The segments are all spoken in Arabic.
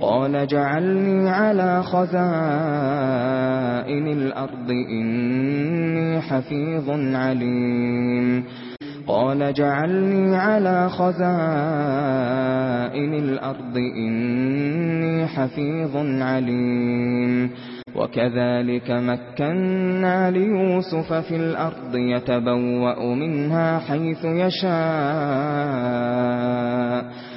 قال جعلني على خزائن الأرض إني حفيظ عليم. قال جعلني على خزائن الأرض إني حفيظ عليم. وكذلك مكنا ليوسف في الأرض يتبوأ منها حيث يشاء.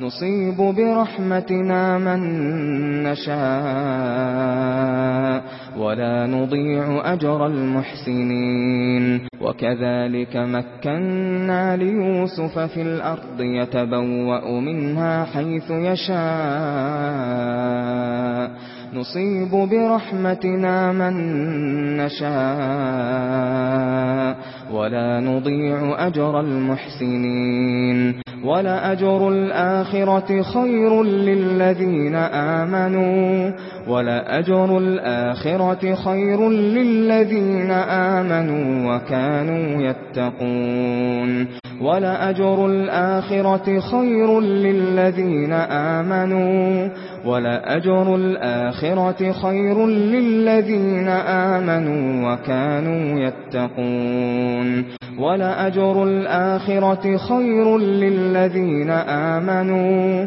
نصيب برحمتنا من نشاء ولا نضيع أجر المحسنين. وكذلك مكنا ليوسف في الأرض يتبوأ منها حيث يشاء. نصيب برحمتنا من نشاء. ولا نضيع أجر المحسنين. ولا أجر الآخرة خير للذين آمنوا. ولا أجر الآخرة خير للذين آمنوا وكانوا يتقون. ولا أجر الآخرة خير للذين آمنوا. ولا أجر الآخرة الْآخِرَةِ خَيْرٌ لِّلَّذِينَ آمَنُوا وَكَانُوا يَتَّقُونَ. وَلَأَجْرُ الْآخِرَةِ خَيْرٌ لِّلَّذِينَ آمَنُوا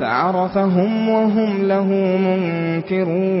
فعرفهم وهم له منكرون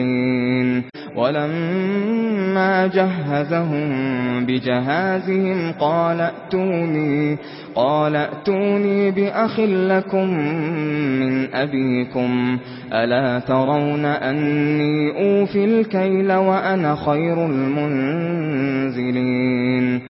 الْمُرْسَلِينَ وَلَمَّا جَهَّزَهُم بِجَهَازِهِمْ قَالَ ائتوني قَالَ ائتوني بِأَخٍ لَّكُمْ مِنْ أَبِيكُمْ. أَلَا تَرَوْنَ أَنِّي أُوفِي الْكَيْلَ وَأَنَا خَيْرُ الْمُنزِلِينَ.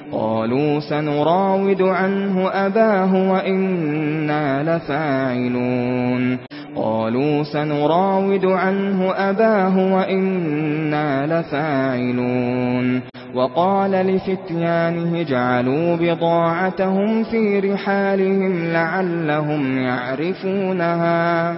قالوا سنراود عنه أباه وإنا لفاعلون. قالوا سنراود عنه أباه وإنا لفاعلون. وقال لفتيانه جعلوا بضاعتهم في رحالهم لعلهم يعرفونها.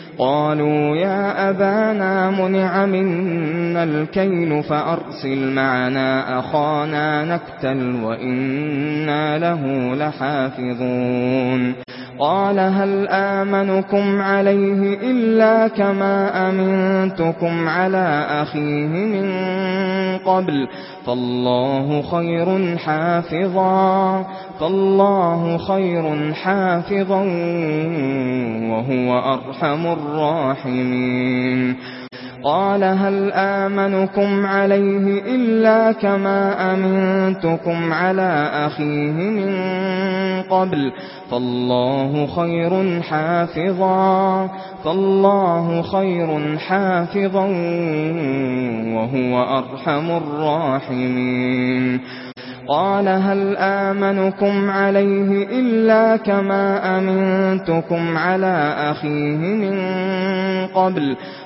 قالوا يا أبانا منع منا الكين فأرسل معنا أخانا نكتل وإنا له لحافظون. قال هل آمنكم عليه إلا كما أمنتكم على أخيه من قبل؟ فالله خير حافظا فالله خير حافظا وهو أرحم الراحمين قال هل آمنكم عليه إلا كما أمنتكم على أخيه من قبل؟ فالله خير حافظا فالله خير حافظا وهو أرحم الراحمين قال هل آمنكم عليه إلا كما أمنتكم على أخيه من قبل؟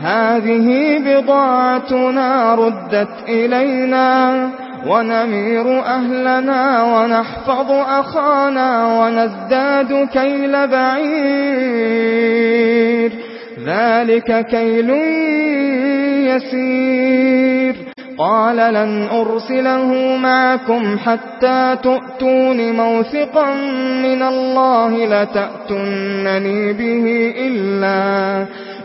هذه بضاعتنا ردت إلينا ونمير أهلنا ونحفظ أخانا ونزداد كيل بعير. ذلك كيل يسير. قال لن أرسله معكم حتى تؤتون موثقا من الله لتأتنني به إلا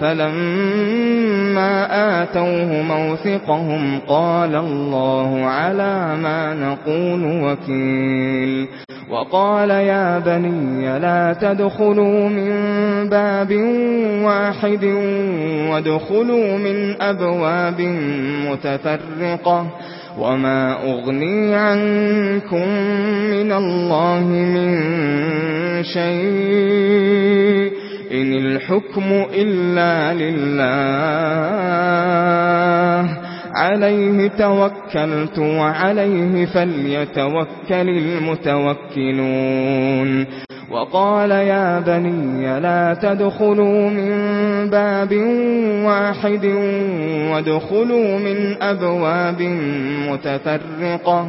فَلَمَّا آتَوْهُ مَوْثِقَهُمْ قَالَ اللَّهُ عَلَى مَا نَقُولُ وَكِيلٌ. وَقَالَ يَا بَنِي لَا تَدْخُلُوا مِن بَابٍ وَاحِدٍ وَادْخُلُوا مِنْ أَبْوَابٍ مُتَفَرِّقَةٍ وَمَا أُغْنِي عَنكُم مِّنَ اللَّهِ مِن شَيْءٍ. إن الحكم إلا لله عليه توكلت وعليه فليتوكل المتوكلون وقال يا بني لا تدخلوا من باب واحد وادخلوا من أبواب متفرقة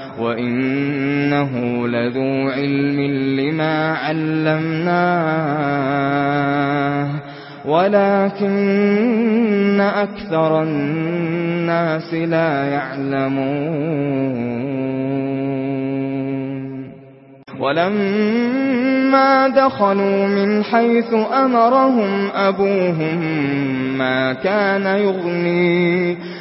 وَإِنَّهُ لَذُو عِلْمٍ لِّمَا عَلَّمْنَاهُ وَلَكِنَّ أَكْثَرَ النَّاسِ لَا يَعْلَمُونَ وَلَمَّا دَخَلُوا مِنْ حَيْثُ أَمَرَهُمْ أَبُوهُم مَّا كَانَ يُغْنِي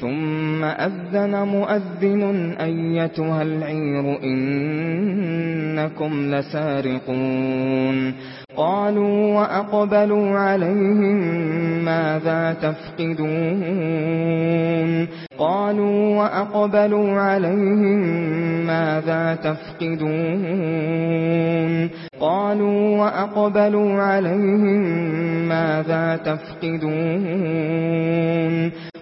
ثم أذن مؤذن أيتها العير إنكم لسارقون. قالوا وأقبلوا عليهم ماذا تفقدون؟ قالوا وأقبلوا عليهم ماذا تفقدون؟ قالوا وأقبلوا عليهم ماذا تفقدون؟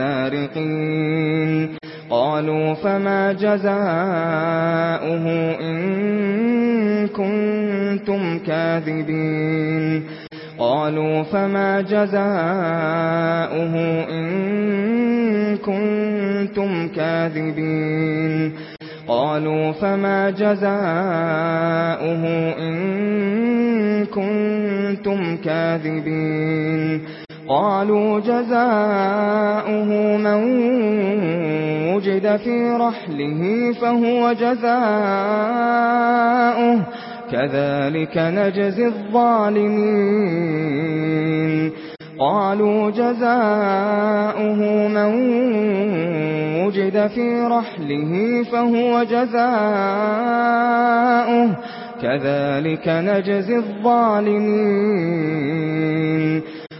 سارقين قالوا فما جزاؤه إن كنتم كاذبين. قالوا فما جزاؤه إن كنتم كاذبين. قالوا فما جزاؤه إن كنتم كاذبين. قالوا جزاؤه من وجد في رحله فهو جزاؤه. كذلك نجزي الظالمين. قالوا جزاؤه من وجد في رحله فهو جزاؤه. كذلك نجزي الظالمين.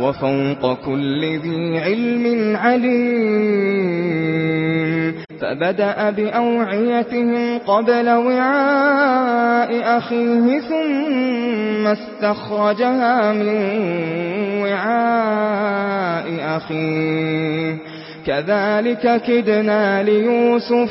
وفوق كل ذي علم عليم. فبدأ بأوعيتهم قبل وعاء أخيه ثم استخرجها من وعاء أخيه. كذلك كدنا ليوسف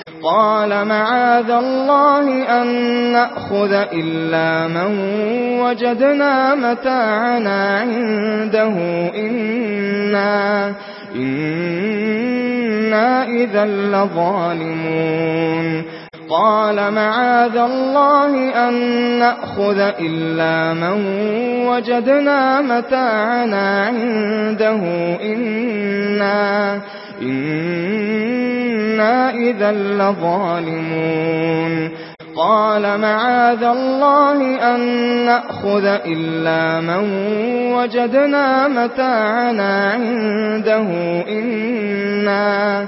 قال معاذ الله أن نأخذ إلا من وجدنا متاعنا عنده إنا, إنا إذا لظالمون. قال معاذ الله أن نأخذ إلا من وجدنا متاعنا عنده إنا, إنا إِنَّا إِذًا لَّظَالِمُونَ قَالَ مَعَاذَ اللَّهِ أَن نَّأْخُذَ إِلَّا مَن وَجَدْنَا مَتَاعَنَا عِندَهُ إِنَّا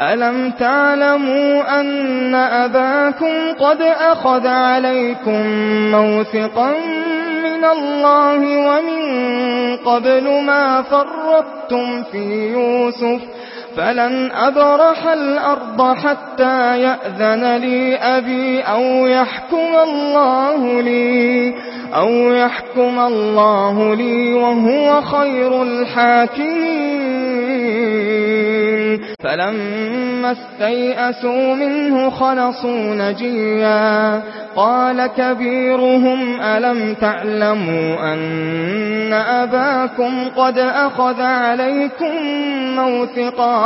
أَلَمْ تَعْلَمُوا أَنَّ أَبَاكُمْ قَدْ أَخَذَ عَلَيْكُمْ مَوْثِقًا مِنَ اللَّهِ وَمِنْ قَبْلُ مَا فَرَّطْتُمْ فِي يُوسُفَ فلن أبرح الأرض حتى يأذن لي أبي أو يحكم الله لي أو يحكم الله لي وهو خير الحاكمين فلما استيئسوا منه خلصوا نجيا قال كبيرهم ألم تعلموا أن أباكم قد أخذ عليكم موثقا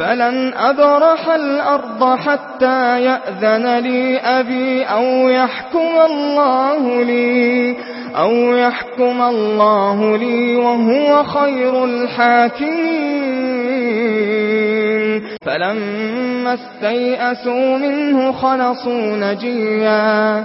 فلن أبرح الأرض حتى يأذن لي أبي أو يحكم الله لي أو يحكم الله لي وهو خير الحاكمين فلما استيئسوا منه خلصوا نجيا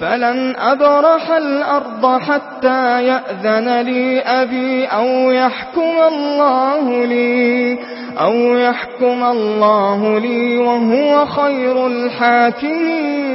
فلن أبرح الأرض حتى يأذن لي أبي أو يحكم الله لي أو يحكم الله لي وهو خير الحاكمين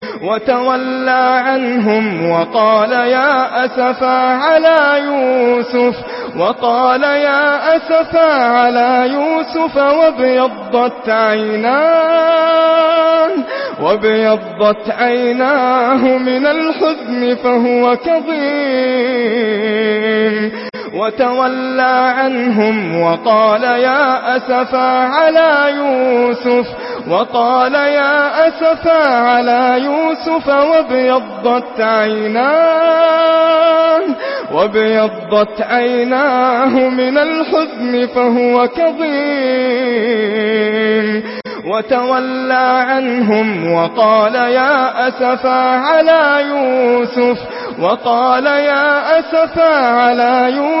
وتولى عنهم وقال يا أسفا على يوسف وقال يا أسفا على يوسف وابيضت عيناه وابيضت عيناه من الحزن فهو كظيم وتولى عنهم وقال يا أسفا على يوسف وقال يا أسفا على يوسف وابيضت عيناه وابيضت عيناه من الحزن فهو كظيم وتولى عنهم وقال يا أسفا على يوسف وقال يا أسفا على يوسف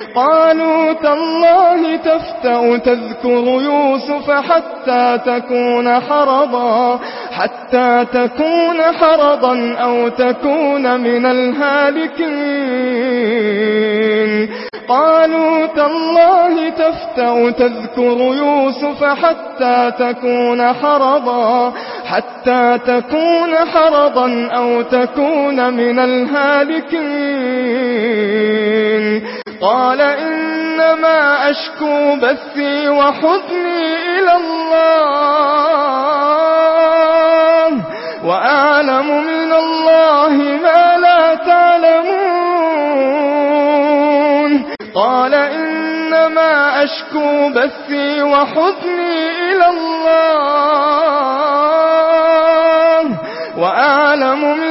قالوا تالله تفتأ تذكر يوسف حتى تكون حرضا حتى تكون حرضا أو تكون من الهالكين. قالوا تالله تفتأ تذكر يوسف حتى تكون حرضا حتى تكون حرضا أو تكون من الهالكين. قال إنما أشكو بثي وحزني إلى الله وأعلم من الله ما لا تعلمون قال إنما أشكو بثي وحزني إلى الله وأعلم من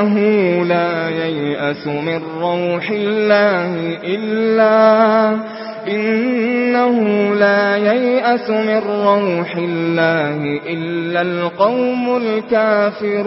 إنه لا ييأس من روح الله إلا إنه لا ييأس من روح الله إلا القوم الكافرون.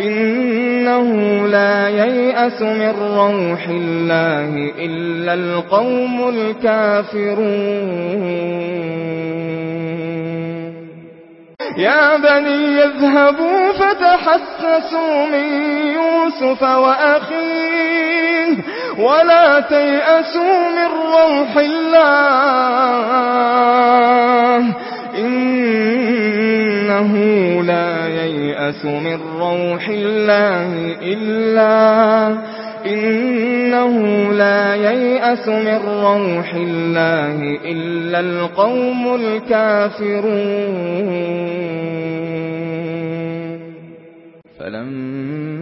إنه لا ييأس من روح الله إلا القوم الكافرون. يا بني يذهبوا فتحسسوا من يوسف وأخيه ولا تيأسوا من روح الله. إن إنه لا ييأس من روح الله إلا إنه لا ييأس من روح الله إلا القوم الكافرون. فلما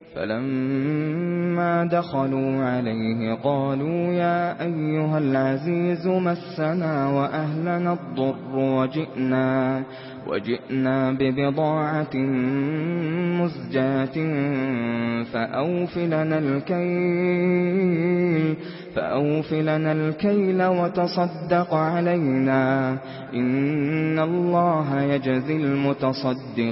فلما دخلوا عليه قالوا يا أيها العزيز مسنا وأهلنا الضر وجئنا وجئنا ببضاعة مزجاة فأوفلنا الكيل فأوفلنا الكيل وتصدق علينا. إن الله يجزي المتصدقين.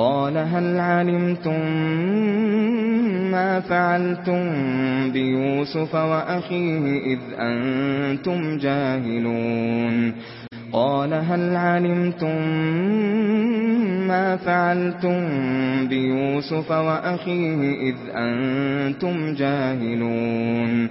قال هل علمتم ما فعلتم بيوسف وأخيه إذ أنتم جاهلون؟ قال هل علمتم ما فعلتم بيوسف وأخيه إذ أنتم جاهلون؟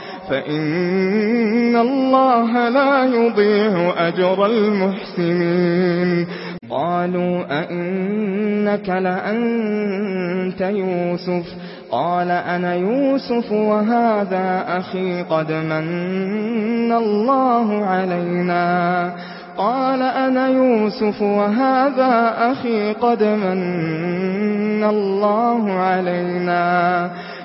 فإن الله لا يضيع أجر المحسنين قالوا أئنك لأنت يوسف قال أنا يوسف وهذا أخي قد من الله علينا قال أنا يوسف وهذا أخي قد من الله علينا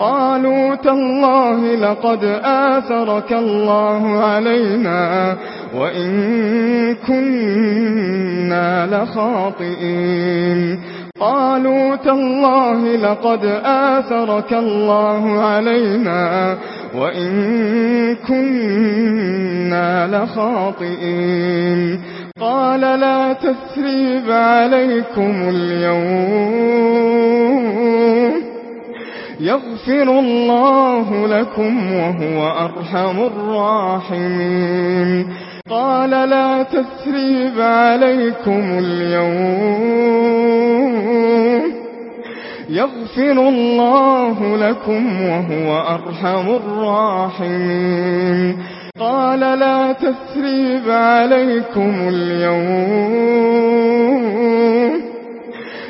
قالوا تالله لقد آثرك الله علينا وإن كنا لخاطئين. قالوا تالله لقد آثرك الله علينا وإن كنا لخاطئين. قال لا تثريب عليكم اليوم. يغفر الله لكم وهو أرحم الراحمين. قال لا تثريب عليكم اليوم. يغفر الله لكم وهو أرحم الراحمين. قال لا تثريب عليكم اليوم.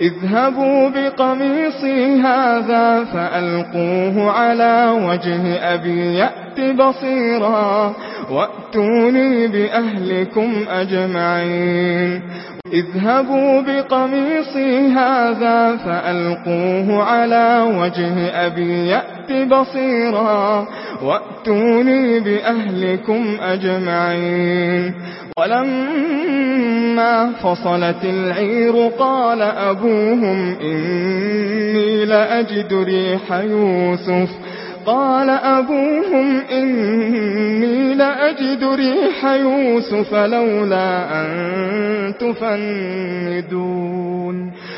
اذهبوا بقميصي هذا فألقوه على وجه أبي يأت بصيرا وأتوني بأهلكم أجمعين. اذهبوا بقميصي هذا فألقوه على وجه أبي يأت بصيرا وأتوني بأهلكم أجمعين. ولما فصلت العير قال أبوهم إني لأجد ريح يوسف قال أبوهم إني لأجد ريح يوسف لولا أن تفندون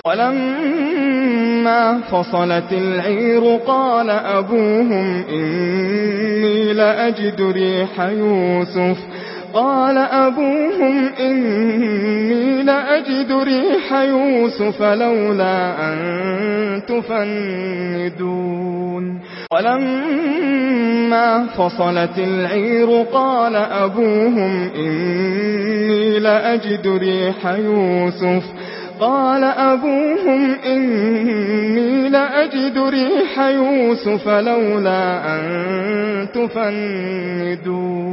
ولما فصلت العير قال أبوهم إني لأجد ريح يوسف قال أبوهم إني لأجد ريح يوسف لولا أن تفندون. ولما فصلت العير قال أبوهم إني لأجد ريح يوسف. قال أبوهم إني لأجد ريح يوسف لولا أن تفندون.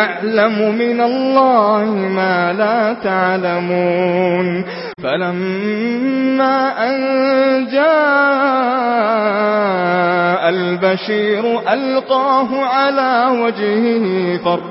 أعلم من الله ما لا تعلمون فلما أن جاء البشير ألقاه على وجهه فرق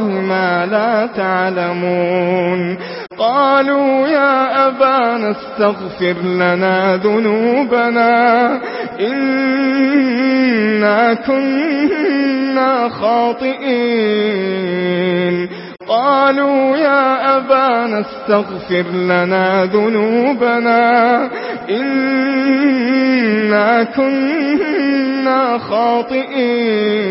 اللَّهِ مَا لَا تَعْلَمُونَ قَالُوا يَا أَبَانَا اسْتَغْفِرْ لَنَا ذُنُوبَنَا إِنَّا كُنَّا خَاطِئِينَ قالوا يا أبانا استغفر لنا ذنوبنا إنا كنا خاطئين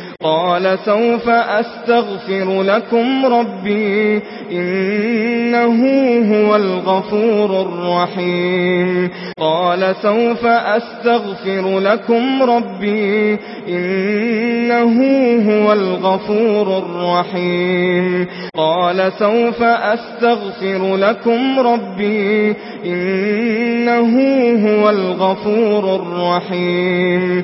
قال سوف أستغفر لكم ربي إنه هو الغفور الرحيم. قال سوف أستغفر لكم ربي إنه هو الغفور الرحيم. قال سوف أستغفر لكم ربي إنه هو الغفور الرحيم.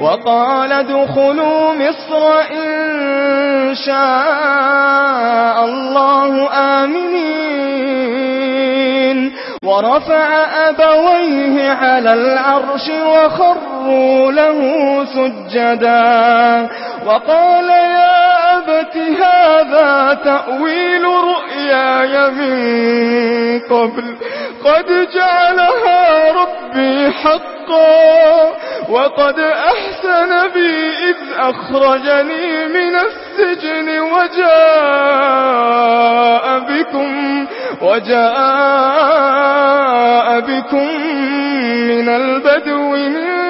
وقال دخلوا مصر إن شاء الله آمنين. ورفع أبويه على العرش وخروا له سجدا. وقال يا أبت هذا تأويل رؤياي من قبل قد جعلها ربي حقا وقد أحسن بي إذ أخرجني من السجن وجاء بكم وجاء بكم من البدو من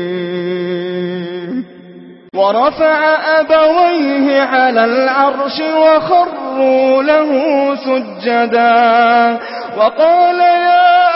ورفع أبويه على العرش وخروا له سجدا وقال يا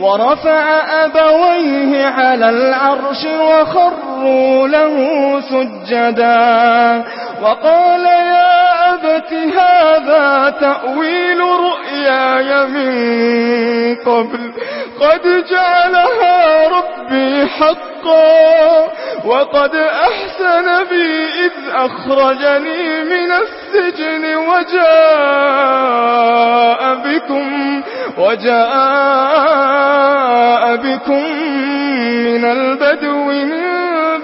ورفع أبويه على العرش وخروا له سجدا. وقال يا أبت هذا تأويل رؤياي من قبل. قد جعلها ربي حقا وقد أحسن بي إذ أخرجني من السجن وجاء بكم وجاء بكم من البدو من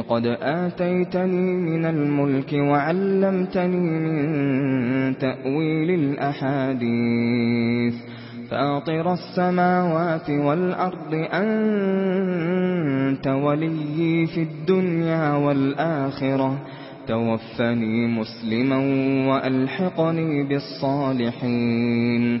قد آتيتني من الملك وعلمتني من تأويل الأحاديث. فاطر السماوات والأرض أنت وَلِيِّي في الدنيا والآخرة. توفني مسلما وألحقني بالصالحين.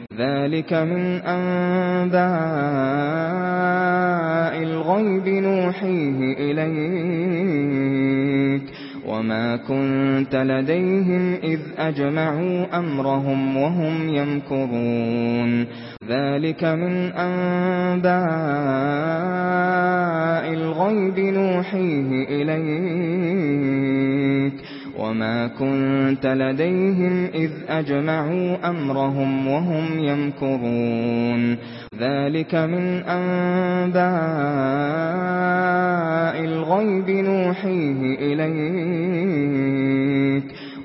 ذلك من أنباء الغيب نوحيه إليك وما كنت لديهم إذ أجمعوا أمرهم وهم يمكرون ذلك من أنباء الغيب نوحيه إليك وما كنت لديهم إذ أجمعوا أمرهم وهم يمكرون ذلك من أنباء الغيب نوحيه إليك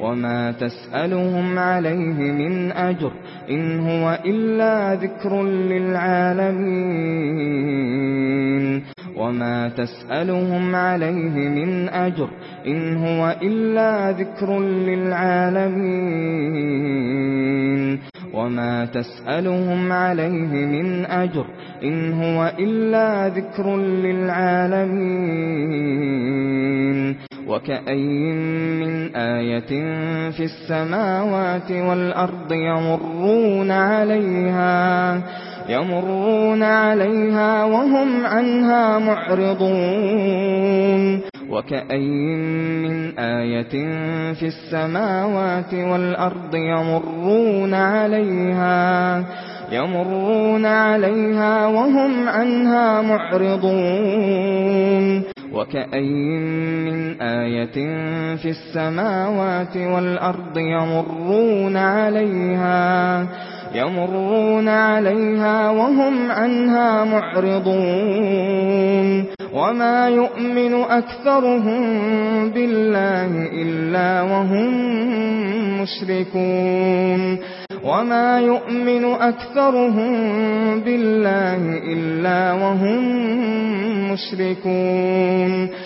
وما تسألهم عليه من أجر إن هو إلا ذكر للعالمين وما تسألهم عليه من أجر إن هو إلا ذكر للعالمين وما تسألهم عليه من أجر إن هو إلا ذكر للعالمين وكأين من آية في السماوات والأرض يمرون عليها يمرون عليها وهم عنها معرضون. وكأين من آية في السماوات والأرض يمرون عليها يمرون عليها وهم عنها معرضون. وكأين من آية في السماوات والأرض يمرون عليها يمرون عليها وهم عنها معرضون. وما يؤمن أكثرهم بالله إلا وهم مشركون. وما يؤمن أكثرهم بالله إلا وهم مشركون.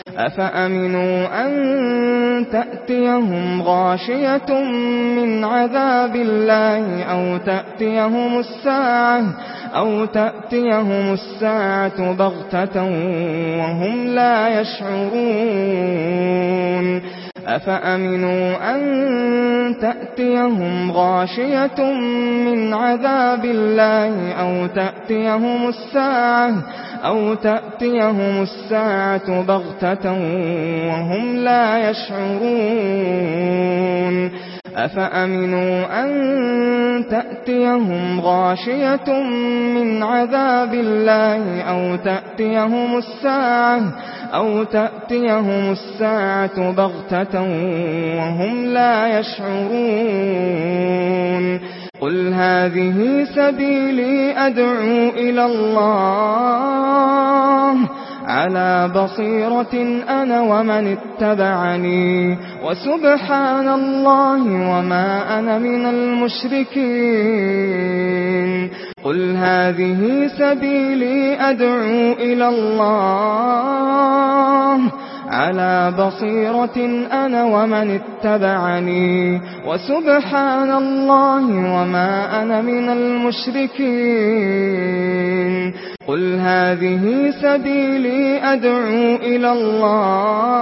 أفأمنوا أن تأتيهم غاشية من عذاب الله أو تأتيهم الساعة أو تأتيهم الساعة بغتة وهم لا يشعرون أفأمنوا أن تأتيهم غاشية من عذاب الله أو تأتيهم الساعة أَوْ تَأْتِيَهُمُ السَّاعَةُ بَغْتَةً وَهُمْ لَا يَشْعُرُونَ أَفَأَمِنُوا أَن تَأْتِيَهُمْ غَاشِيَةٌ مِنْ عَذَابِ اللَّهِ أَوْ تَأْتِيَهُمُ السَّاعَةُ أَوْ تَأْتِيَهُمُ السَّاعَةُ بَغْتَةً وَهُمْ لَا يَشْعُرُونَ قل هذه سبيلي أدعو إلى الله على بصيرة أنا ومن اتبعني وسبحان الله وما أنا من المشركين قل هذه سبيلي أدعو إلى الله على بصيرة أنا ومن اتبعني وسبحان الله وما أنا من المشركين قل هذه سبيلي أدعو إلى الله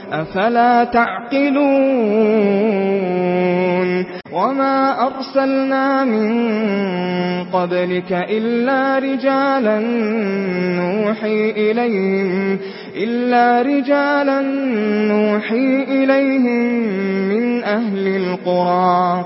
أفلا تعقلون وما أرسلنا من قبلك إلا رجالا نوحي إليهم إلا رجالا نوحي إليهم من أهل القرى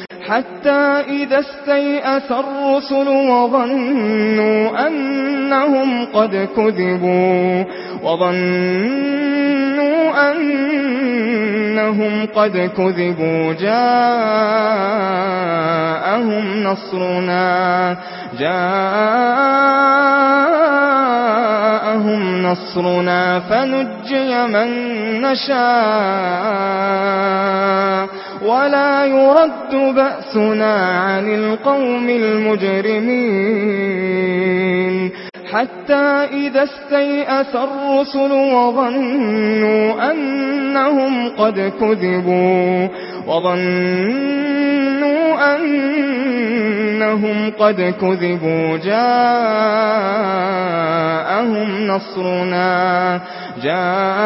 حتى إذا استيأس الرسل وظنوا أنهم قد كذبوا وظنوا أنهم قد كذبوا جاءهم نصرنا جاءهم نصرنا فنجي من نشاء ولا يرد بأسنا عن القوم المجرمين. حتى إذا استيأس الرسل وظنوا أنهم قد كذبوا وظنوا أنهم قد كذبوا جاءهم نصرنا جاءهم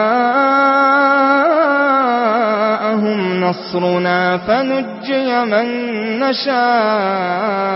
نصرنا فنجي من نشاء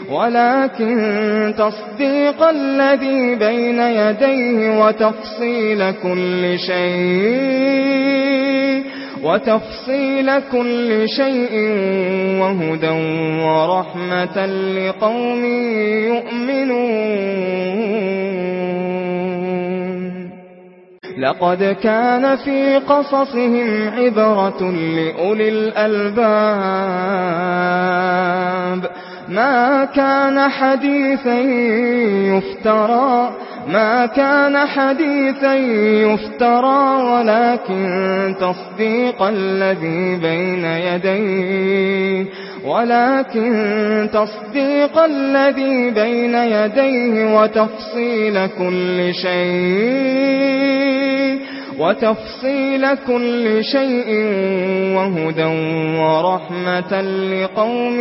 ولكن تصديق الذي بين يديه وتفصيل كل شيء وتفصيل كل شيء وهدى ورحمة لقوم يؤمنون. لقد كان في قصصهم عبرة لأولي الألباب ما كان حديثا يفترى ما كان حديثا يفترى ولكن تصديقا الذي بين يديه ولكن تصديقا الذي بين يديه وتفصيل كل شيء. وتفصيل كل شيء وهدى ورحمة لقوم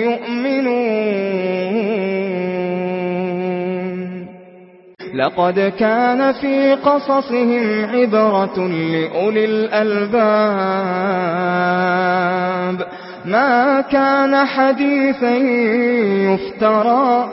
يؤمنون. لقد كان في قصصهم عبرة لأولي الألباب. ما كان حديثا يفترى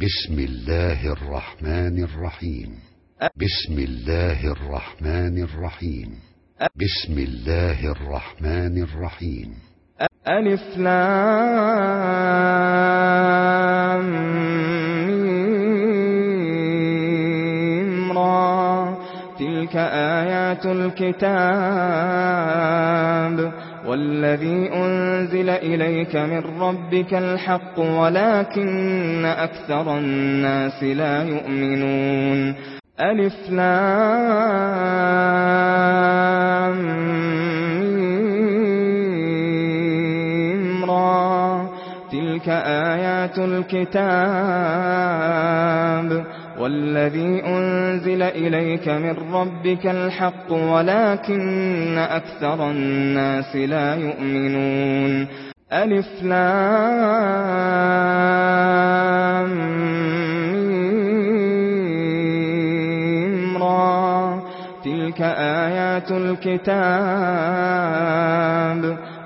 بسم الله الرحمن الرحيم بسم الله الرحمن الرحيم بسم الله الرحمن الرحيم ألف لام ميم را. تلك آيات الكتاب. والذي أنزل إليك من ربك الحق ولكن أكثر الناس لا يؤمنون. ألف لام را. تلك آيات الكتاب. والذي أنزل إليك من ربك الحق ولكن أكثر الناس لا يؤمنون. ألف لام را. تلك آيات الكتاب.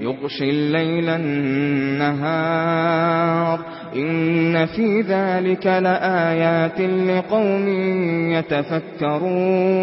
يغشي الليل النهار. إن في ذلك لآيات لقوم يتفكرون.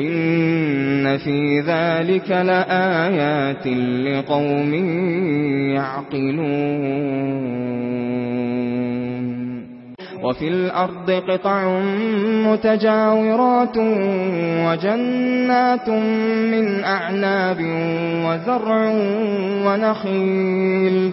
إن في ذلك لآيات لقوم يعقلون وفي الأرض قطع متجاورات وجنات من أعناب وزرع ونخيل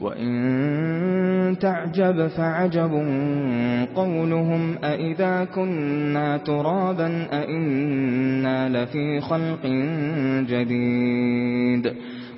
وَإِن تَعْجَبْ فَعَجَبٌ قَوْلُهُمْ أَإِذَا كُنَّا تُرَابًا أَإِنَّا لَفِي خَلْقٍ جَدِيدٍ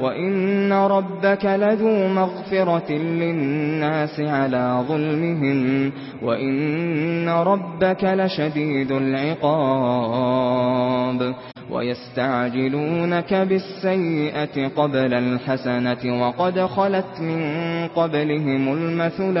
وَإِنَّ رَبَّكَ لَذُو مَغْفِرَةٍ لِّلنَّاسِ عَلَى ظُلْمِهِمْ وَإِنَّ رَبَّكَ لَشَدِيدُ الْعِقَابِ وَيَسْتَعْجِلُونَكَ بِالسَّيِّئَةِ قَبْلَ الْحَسَنَةِ وَقَدْ خَلَتْ مِن قَبْلِهِمُ الْمَثُلَاتُ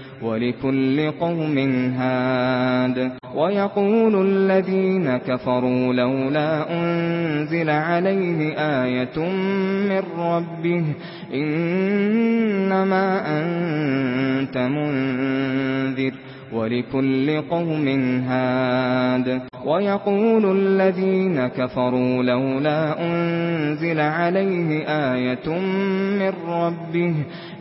وَلِكُلِّ قَوْمٍ هَادٍ. وَيَقُولُ الَّذِينَ كَفَرُوا لَوْلَا أُنْزِلَ عَلَيْهِ آيَةٌ مِّن رَّبِّهِ إِنَّمَا أَنتَ مُنذِرٌ. وَلِكُلِّ قَوْمٍ هَادٍ. وَيَقُولُ الَّذِينَ كَفَرُوا لَوْلَا أُنْزِلَ عَلَيْهِ آيَةٌ مِّن رَّبِّهِ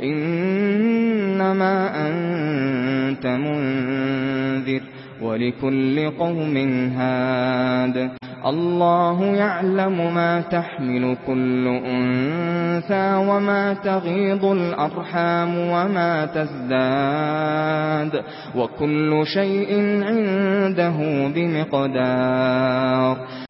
إِنَّمَا أَنتَ مُنذِرٌ. وَلِكُلِّ قَوْمٍ هَادٍ. اللَّهُ يَعْلَمُ مَا تَحْمِلُ كُلُّ أُنثَى وَمَا تَغِيضُ الْأَرْحَامُ وَمَا تَزْدَادُ. وَكُلُّ شَيْءٍ عِندَهُ بِمِقْدَارٍ.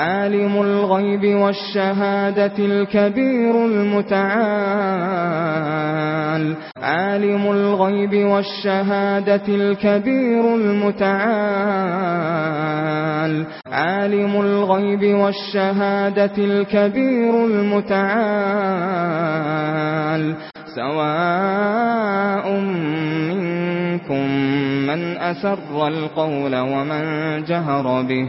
عالم الغيب والشهادة الكبير المتعال. عالم الغيب والشهادة الكبير المتعال. عالم الغيب والشهادة الكبير المتعال. سواء منكم من أسر القول ومن جهر به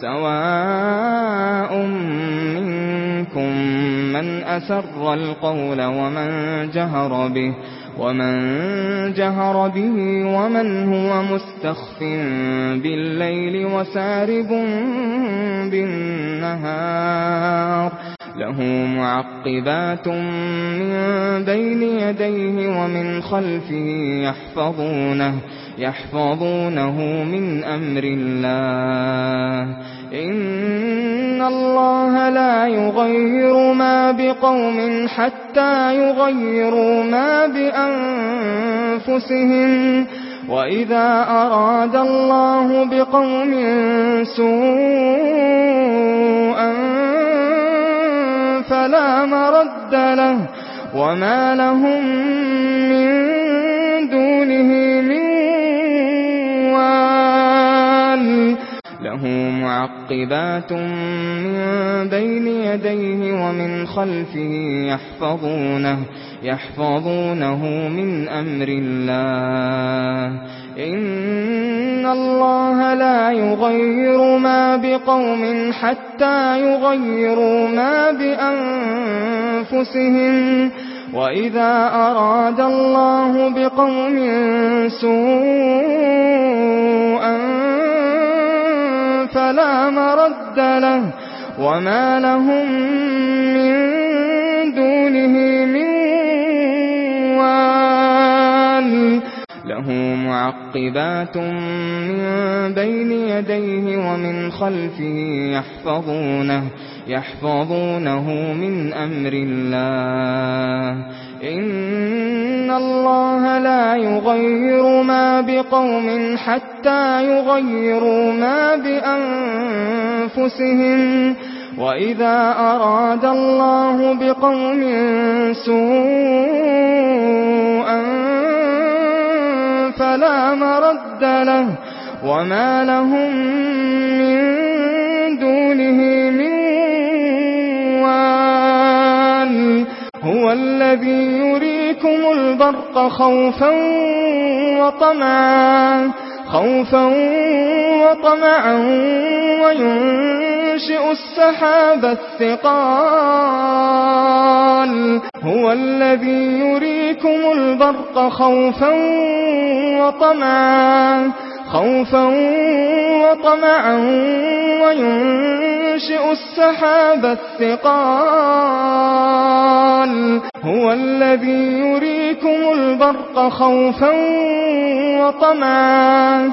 سواء منكم من أسر القول ومن جهر به ومن جهر به ومن هو مستخف بالليل وسارب بالنهار. له معقبات من بين يديه ومن خلفه يحفظونه. يحفظونه من أمر الله. إن الله لا يغير ما بقوم حتى يغيروا ما بأنفسهم. وَإِذَا أَرَادَ اللَّهُ بِقَوْمٍ سُوءًا فَلَا مَرَدَّ لَهُ. وَمَا لَهُم مِّن دُونِهِ له معقبات من بين يديه ومن خلفه يحفظونه يحفظونه من أمر الله إن الله لا يغير ما بقوم حتى يغيروا ما بأنفسهم وَإِذَا أَرَادَ اللَّهُ بِقَوْمٍ سُوءًا فلا مرد له وما لهم من دونه من وال له معقبات من بين يديه ومن خلفه يحفظونه يحفظونه من أمر الله. إن الله لا يغير ما بقوم حتى يغيروا ما بأنفسهم. وَإِذَا أَرَادَ اللَّهُ بِقَوْمٍ سُوءًا فَلَا مَرَدَّ لَهُ. وَمَا لَهُم مِّن دُونِهِ مِن الرحمن هو الذي يريكم البرق خوفا وطمعا خوفا وطمعا وينشئ السحاب الثقال. هو الذي يريكم البرق خوفا وطمعا خوفا وطمعا وينشئ السحاب الثقال. هو الذي يريكم البرق خوفا وطمعا.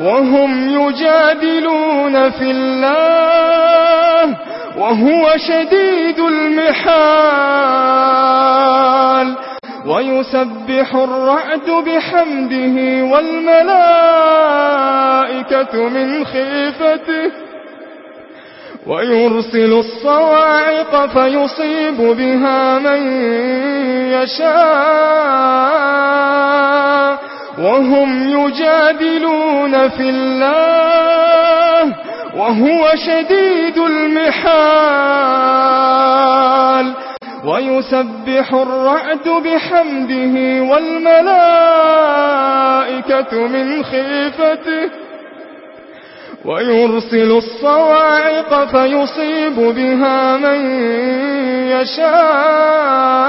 وهم يجادلون في الله وهو شديد المحال ويسبح الرعد بحمده والملائكة من خيفته ويرسل الصواعق فيصيب بها من يشاء وهم يجادلون في الله وهو شديد المحال ويسبح الرعد بحمده والملائكة من خيفته ويرسل الصواعق فيصيب بها من يشاء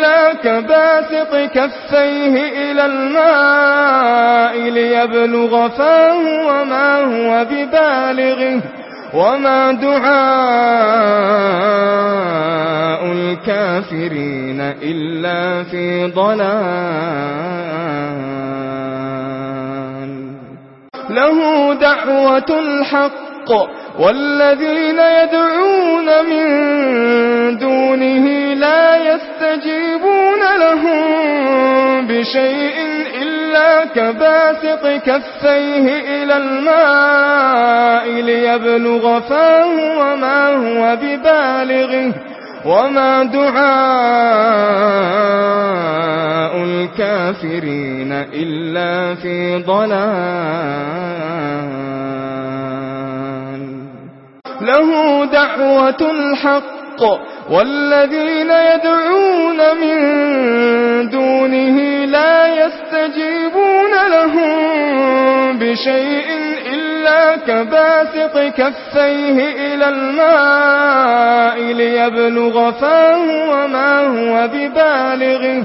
إلا كباسط كفيه إلى الماء ليبلغ فاه وما هو ببالغه وما دعاء الكافرين إلا في ضلال. له دعوة الحق الحق والذين يدعون من دونه لا يستجيبون لهم بشيء إلا كباسق كفيه إلى الماء ليبلغ فاه وما هو ببالغه وما دعاء الكافرين إلا في ضلال له دعوة الحق والذين يدعون من دونه لا يستجيبون لهم بشيء إلا كَبَاسِطِ كفيه إلى الماء ليبلغ فاه وما هو ببالغه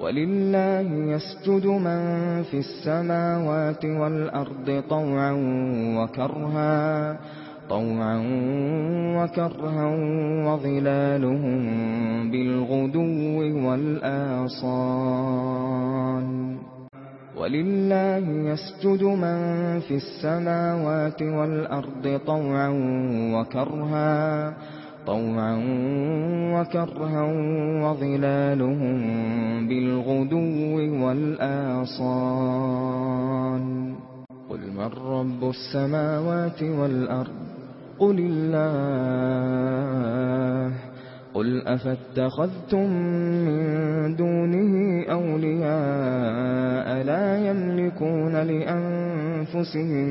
ولله يسجد من في السماوات والأرض طوعا وكرها طوعا وكرها وظلالهم بالغدو والآصال. ولله يسجد من في السماوات والأرض طوعا وكرها طوعا وكرها وظلالهم بالغدو والآصال. قل من رب السماوات والأرض؟ قل الله. قل أفاتخذتم من دونه أولياء لا يملكون لأنفسهم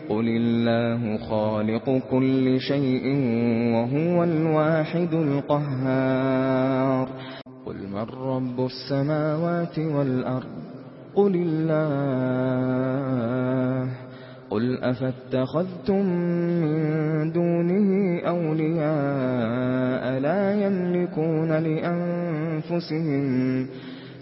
قل الله خالق كل شيء وهو الواحد القهار قل من رب السماوات والأرض قل الله قل أفاتخذتم من دونه أولياء لا يملكون لأنفسهم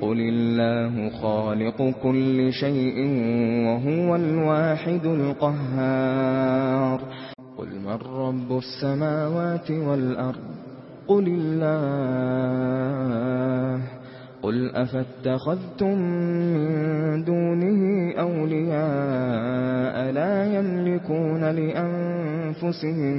قل الله خالق كل شيء وهو الواحد القهار قل من رب السماوات والأرض قل الله قل أفاتخذتم من دونه أولياء لا يملكون لأنفسهم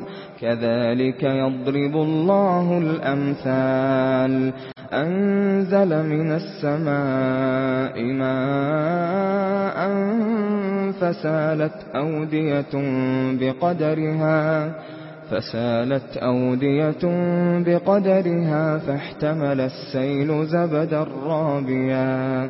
كذلك يضرب الله الأمثال أنزل من السماء ماء فسالت أودية بقدرها فسالت أودية بقدرها فاحتمل السيل زبدا رابيا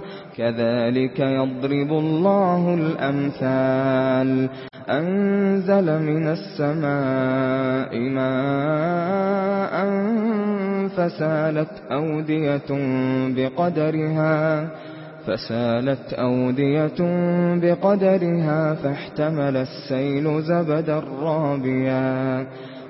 كذلك يضرب الله الأمثال أنزل من السماء ماء فسالت أودية بقدرها فسالت أودية بقدرها فاحتمل السيل زبدا رابيا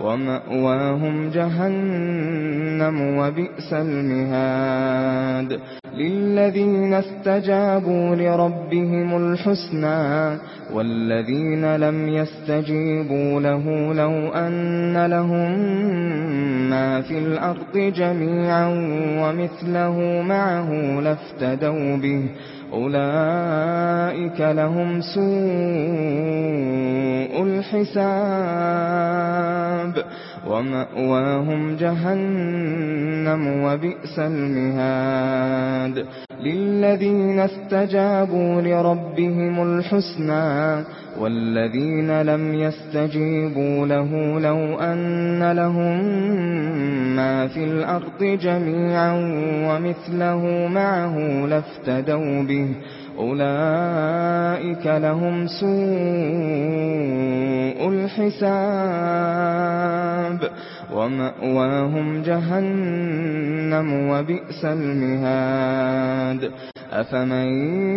ومأواهم جهنم وبئس المهاد. للذين استجابوا لربهم الحسنى والذين لم يستجيبوا له لو أن لهم ما في الأرض جميعا ومثله معه لافتدوا به أولئك لهم سوء الحساب. ومأواهم جهنم وبئس المهاد. للذين استجابوا لربهم الحسنى والذين لم يستجيبوا له لو أن لهم ما في الأرض جميعا ومثله معه لافتدوا به أولئك لهم سوء الحساب ومأواهم جهنم وبئس المهاد أفمن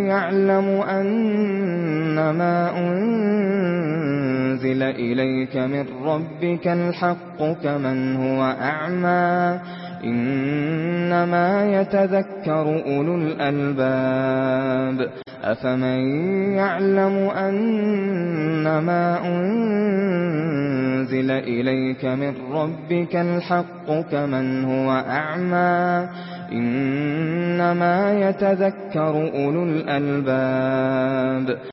يعلم أن ما أنزل أُنْزِلَ إِلَيْكَ مِنْ رَبِّكَ الْحَقُّ كَمَنْ هُوَ أَعْمَى إِنَّمَا يَتَذَكَّرُ أُولُو الْأَلْبَابِ أَفَمَنْ يَعْلَمُ أَنَّمَا أُنْزِلَ إِلَيْكَ مِنْ رَبِّكَ الْحَقُّ كَمَنْ هُوَ أَعْمَى إِنَّمَا يَتَذَكَّرُ أُولُو الْأَلْبَابِ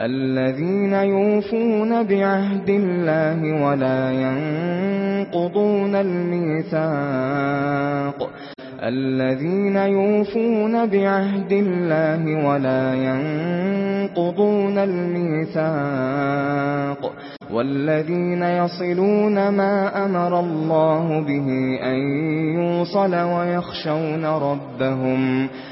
الذين يوفون بعهد الله ولا ينقضون الميثاق. الذين يوفون بعهد الله ولا ينقضون الميثاق. والذين يصلون ما أمر الله به أن يوصل ويخشون ربهم. ويخشون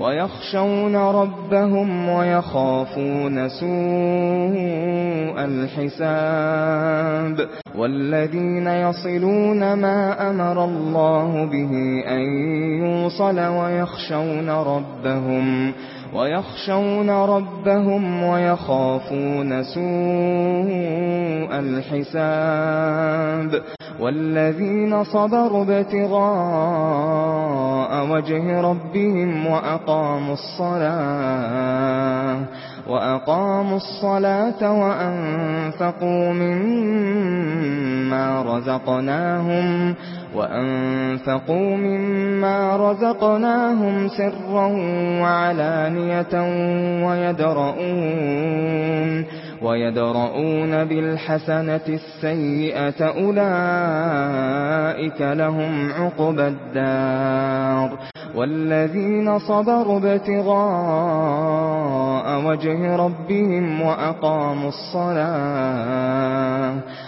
وَيَخْشَوْنَ رَبَّهُمْ وَيَخَافُونَ سُوءَ الْحِسَابِ وَالَّذِينَ يَصِلُونَ مَا أَمَرَ اللَّهُ بِهِ أَن يُوصَلَ وَيَخْشَوْنَ رَبَّهُمْ وَيَخْشَوْنَ رَبَّهُمْ وَيَخَافُونَ سُوءَ الْحِسَابِ والذين صبروا ابتغاء وجه ربهم وأقاموا الصلاة وأقاموا الصلاة وأنفقوا مما رزقناهم وأنفقوا مما رزقناهم سرا وعلانية ويدرؤون ويدرؤون بالحسنة السيئة أولئك لهم عقب الدار والذين صبروا ابتغاء وجه ربهم وأقاموا الصلاة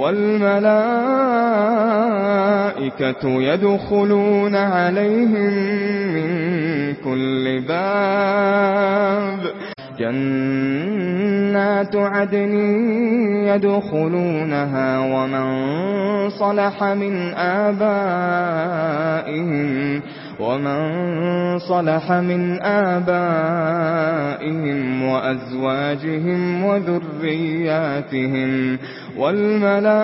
وَالْمَلَائِكَةُ يَدْخُلُونَ عَلَيْهِمْ مِنْ كُلِّ بَابٍ. جَنَّاتُ عَدْنٍ يَدْخُلُونَهَا وَمَنْ صَلَحَ مِنْ آبَائِهِمْ ومن صلح من آبائهم وأزواجهم وذرياتهم والملائكة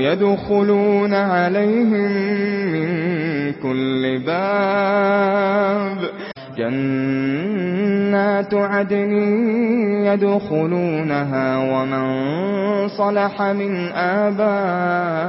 يدخلون عليهم من كل باب جنات عدن يدخلونها ومن صلح من آبائهم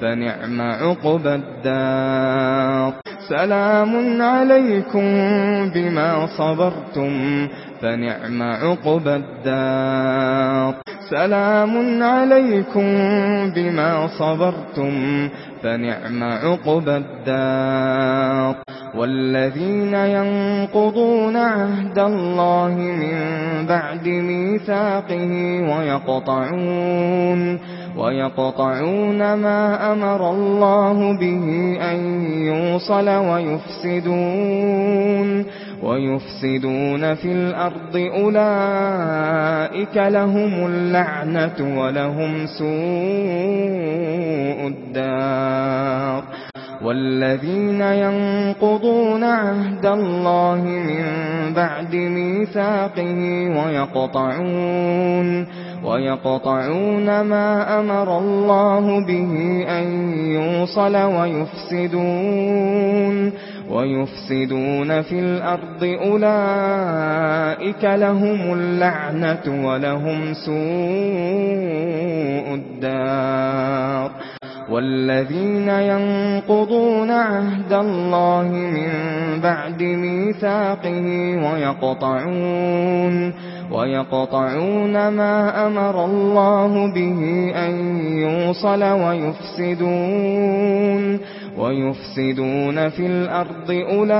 فنعم عقب الدار. سلام عليكم بما صبرتم فنعم عقب الدار. سلام عليكم بما صبرتم فنعم عقب الدار والذين ينقضون عهد الله من بعد ميثاقه ويقطعون ويقطعون ما أمر الله به أن يوصل ويفسدون ويفسدون في الأرض أولئك لهم اللعنة ولهم سوء الدار النار والذين ينقضون عهد الله من بعد ميثاقه ويقطعون ويقطعون ما أمر الله به أن يوصل ويفسدون ويفسدون في الأرض أولئك لهم اللعنة ولهم سوء الدار والذين ينقضون عهد الله من بعد ميثاقه ويقطعون ويقطعون ما أمر الله به أن يوصل ويفسدون ويفسدون في الأرض أولئك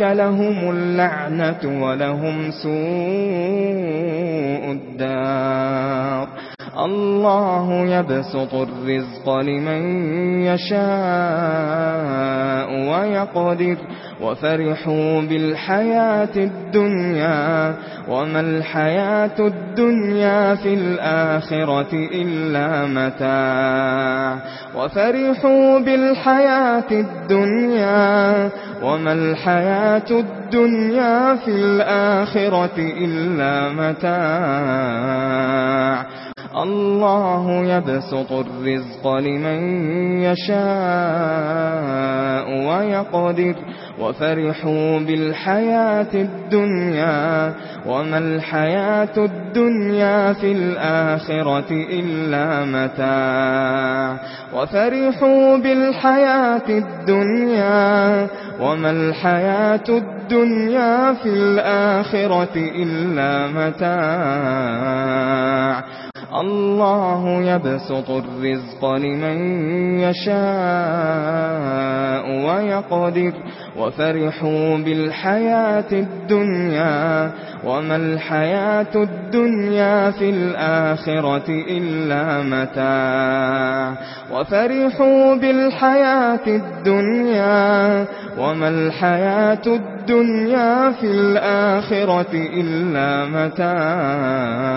لهم اللعنة ولهم سوء الدار الله يبسط الرزق لمن يشاء ويقدر وفرحوا بالحياة الدنيا وما الحياة الدنيا في الآخرة إلا متاع وفرحوا بالحياة الدنيا وما الحياة الدنيا في الآخرة إلا متاع الله يبسط الرزق لمن يشاء ويقدر وفرحوا بالحياة الدنيا وما الحياة الدنيا في الآخرة إلا متاع وفرحوا بالحياة الدنيا وما الحياة الدنيا في الآخرة إلا متاع الله يبسط الرزق لمن يشاء ويقدر وفرحوا بالحياة الدنيا وما الحياة الدنيا في الآخرة إلا متاع. وفرحوا بالحياة الدنيا وما الحياة الدنيا في الآخرة إلا متاع.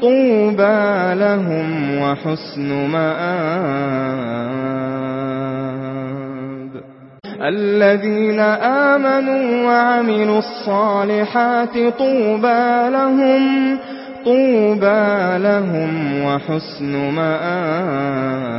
طوبى لهم وحسن مآب. الذين آمنوا وعملوا الصالحات طوبى لهم طوبى لهم وحسن مآب.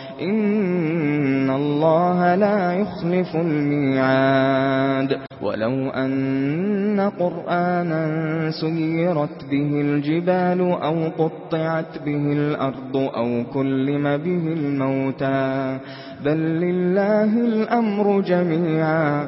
إن الله لا يخلف الميعاد ولو أن قرآنا سيرت به الجبال أو قطعت به الأرض أو كلم به الموتى بل لله الأمر جميعا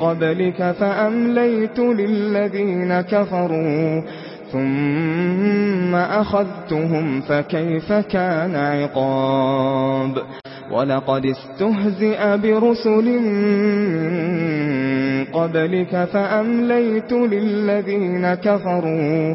قَبْلِكَ فَأَمْلَيْتُ لِلَّذِينَ كَفَرُوا ثُمَّ أَخَذْتُهُمْ فَكَيْفَ كَانَ عِقَابِ وَلَقَدِ اسْتُهْزِئَ بِرُسُلٍ مِنْ قَبْلِكَ فَأَمْلَيْتُ لِلَّذِينَ كَفَرُوا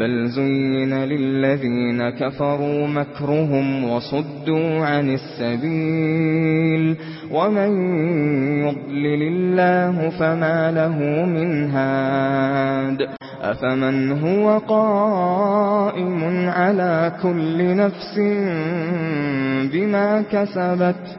بل زين للذين كفروا مكرهم وصدوا عن السبيل ومن يضلل الله فما له من هاد أفمن هو قائم على كل نفس بما كسبت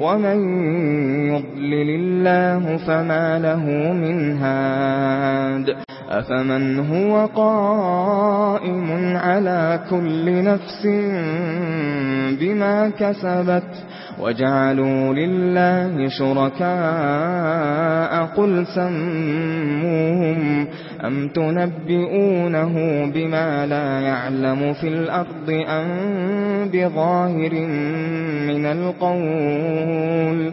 ومن يضلل الله فما له من هاد أفمن هو قائم على كل نفس بما كسبت وجعلوا لله شركاء قل سموهم أَمْ تُنَبِّئُونَهُ بِمَا لَا يَعْلَمُ فِي الْأَرْضِ أَمْ بِظَاهِرٍ مِنَ الْقَوْلِ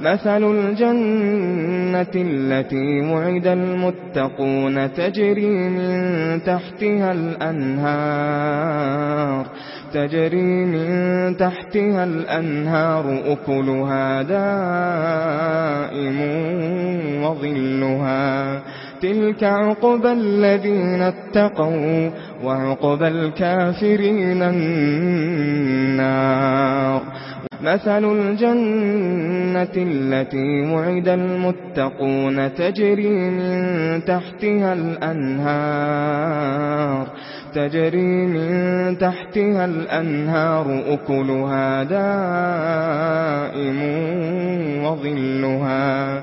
مثل الجنة التي وعد المتقون تجري من تحتها الأنهار تجري من تحتها الأنهار أكلها دائم وظلها تِلْكَ عُقْبَى الَّذِينَ اتَّقَوْا وَعُقْبَى الْكَافِرِينَ النَّارُ مَثَلُ الْجَنَّةِ الَّتِي وُعِدَ الْمُتَّقُونَ تَجْرِي مِن تَحْتِهَا الْأَنْهَارُ تجري من تحتها الأنهار أكلها دائم وظلها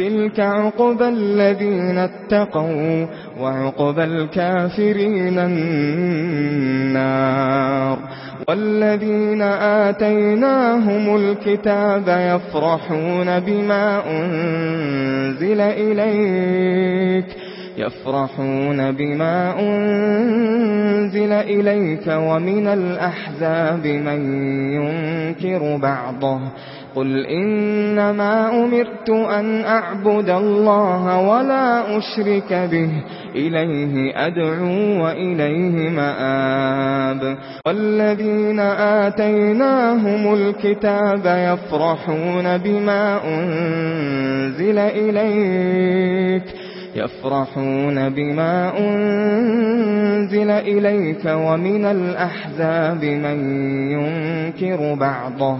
تِلْكَ عُقْبَى الَّذِينَ اتَّقَوْا وَعُقْبَى الْكَافِرِينَ النَّارُ وَالَّذِينَ آتَيْنَاهُمُ الْكِتَابَ يَفْرَحُونَ بِمَا أُنْزِلَ إِلَيْكَ يفرحون بما أنزل إليك ومن الأحزاب من ينكر بعضه قل إنما أمرت أن أعبد الله ولا أشرك به. إليه أدعو وإليه مآب. والذين آتيناهم الكتاب يفرحون بما أنزل إليك. يفرحون بما أنزل إليك ومن الأحزاب من ينكر بعضه.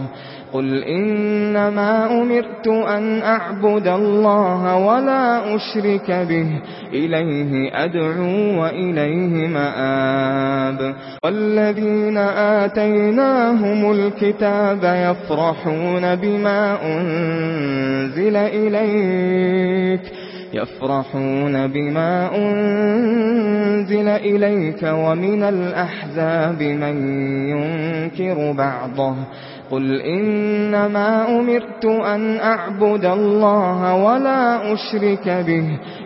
قل إنما أمرت أن أعبد الله ولا أشرك به إليه أدعو وإليه مآب والذين آتيناهم الكتاب يفرحون بما أنزل إليك يفرحون بما أنزل إليك ومن الأحزاب من ينكر بعضه قل إنما أمرت أن أعبد الله ولا أشرك به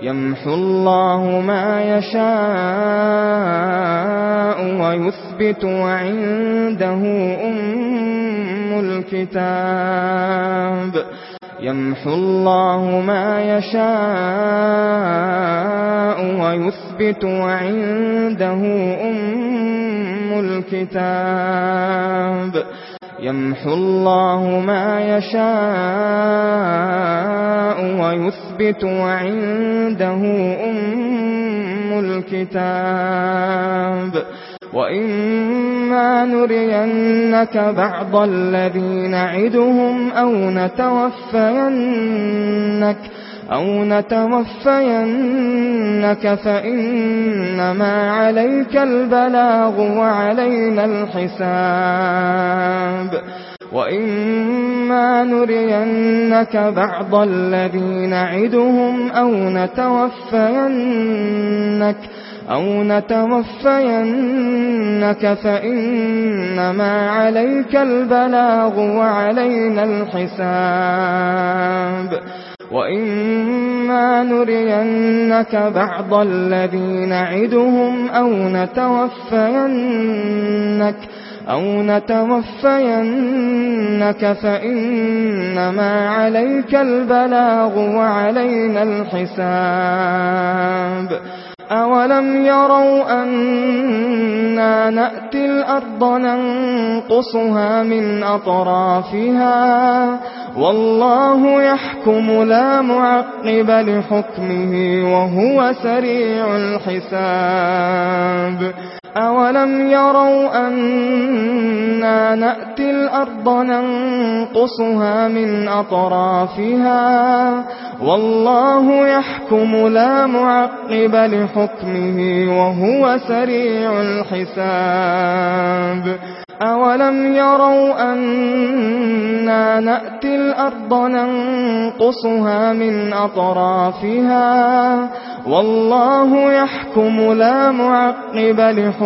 يمحو الله ما يشاء ويثبت وعنده أم الكتاب. يمحو الله ما يشاء ويثبت وعنده أم الكتاب. يمحو الله ما يشاء ويثبت وعنده أم الكتاب. وإما نرينك بعض الذين نَعِدُهُمْ أو نتوفينك أَوْ نَتَوَفَّيَنَّكَ فَإِنَّمَا عَلَيْكَ الْبَلَاغُ وَعَلَيْنَا الْحِسَابُ وَإِمَّا نُرِيَنَّكَ بَعْضَ الَّذِينَ نَعِدُهُمْ أَوْ نَتَوَفَّيَنَّكَ أَوْ نَتَوَفَّيَنَّكَ فَإِنَّمَا عَلَيْكَ الْبَلَاغُ وَعَلَيْنَا الْحِسَابُ وَإِمَّا نُرِيَنَّكَ بَعْضَ الَّذِينَ نَعِدُهُمْ أَوْ نَتَوَفَّيَنَّكَ أَوْ نَتَوَفَّيَنَّكَ فَإِنَّمَا عَلَيْكَ الْبَلَاغُ وَعَلَيْنَا الْحِسَابُ أَوَلَمْ يَرَوْا أَنَّا نَأْتِي الْأَرْضَ نَنْقُصُهَا مِنْ أَطْرَافِهَا وَاللَّهُ يَحْكُمُ لَا مُعَقِّبَ لِحُكْمِهِ وَهُوَ سَرِيعُ الْحِسَابِ أَوَلَمْ يَرَوْا أَنَّا نَأْتِي الْأَرْضَ نَنْقُصُهَا مِنْ أَطْرَافِهَا وَاللَّهُ يَحْكُمُ لَا مُعَقِّبَ لِحُكْمِهِ وَهُوَ سَرِيعُ الْحِسَابِ أَوَلَمْ يَرَوْا أَنَّا نَأْتِي الْأَرْضَ نَنْقُصُهَا مِنْ أَطْرَافِهَا وَاللَّهُ يَحْكُمُ لَا مُعَقِّبَ لِحُكْمِهِ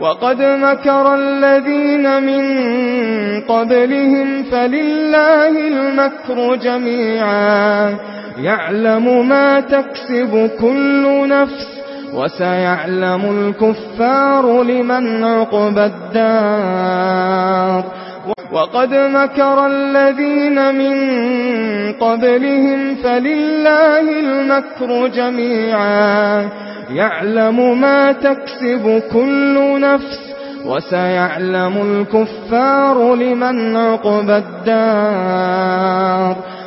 وَقَدْ مَكَرَ الَّذِينَ مِنْ قَبْلِهِمْ فَلِلَّهِ الْمَكْرُ جَمِيعًا. يَعْلَمُ مَا تَكْسِبُ كُلُّ نَفْسٍ وَسَيَعْلَمُ الْكُفَّارُ لِمَنْ عُقْبَى الدَّارِ. وَقَدْ مَكَرَ الَّذِينَ مِنْ قَبْلِهِمْ فَلِلَّهِ الْمَكْرُ جَمِيعًا. يَعْلَمُ مَا تَكْسِبُ كُلُّ نَفْسٍ وَسَيَعْلَمُ الْكُفَّارُ لِمَنْ عُقْبَى الدَّارِ.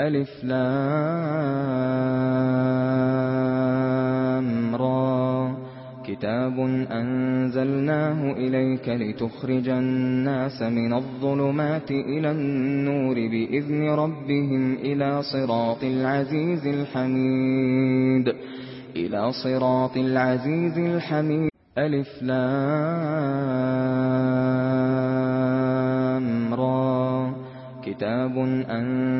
ألف لام را. كتاب أنزلناه إليك لتخرج الناس من الظلمات إلى النور بإذن ربهم إلى صراط العزيز الحميد. إلى صراط العزيز الحميد. ألف لام را. كتاب أنزلناه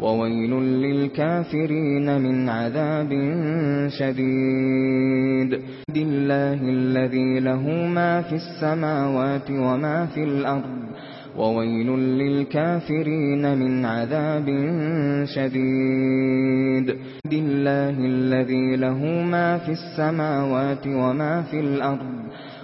وويل للكافرين من عذاب شديد. بالله الذي له ما في السماوات وما في الأرض. وويل للكافرين من عذاب شديد. بالله الذي له ما في السماوات وما في الأرض.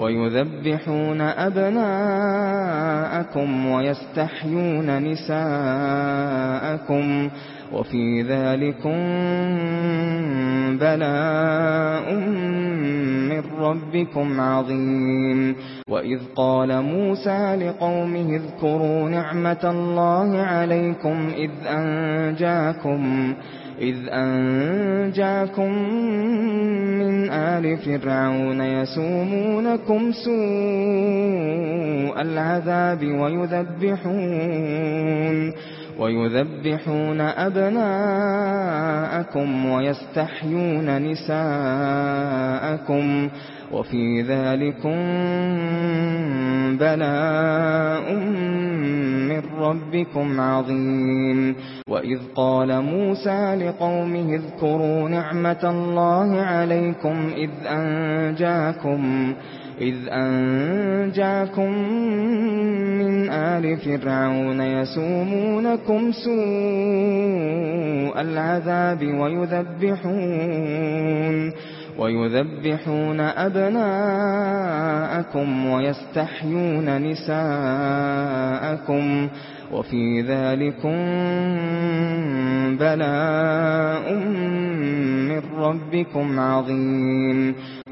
ويذبحون أبناءكم ويستحيون نساءكم وفي ذلك بلاء من ربكم عظيم وإذ قال موسى لقومه اذكروا نعمة الله عليكم إذ أنجاكم وإذ إذ أنجاكم من آل فرعون يسومونكم سوء العذاب ويذبحون وَيُذَبِّحُونَ أَبْنَاءَكُمْ وَيَسْتَحْيُونَ نِسَاءَكُمْ وفي ذلك بلاء من ربكم عظيم. وإذ قال موسى لقومه اذكروا نعمة الله عليكم إذ أنجاكم إذ أنجاكم من آل فرعون يسومونكم سوء العذاب ويذبحون. ويذبحون أبناءكم ويستحيون نساءكم وفي ذلك بلاء من ربكم عظيم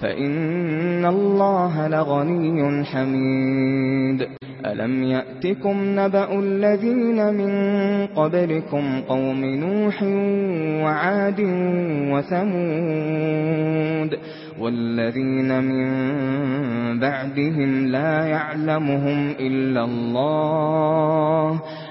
فَإِنَّ اللَّهَ لَغَنِيٌّ حَمِيدٌ أَلَمْ يَأْتِكُمْ نَبَأُ الَّذِينَ مِنْ قَبْلِكُمْ قَوْمِ نُوحٍ وَعَادٍ وَثَمُودَ وَالَّذِينَ مِنْ بَعْدِهِمْ لَا يَعْلَمُهُمْ إِلَّا اللَّهُ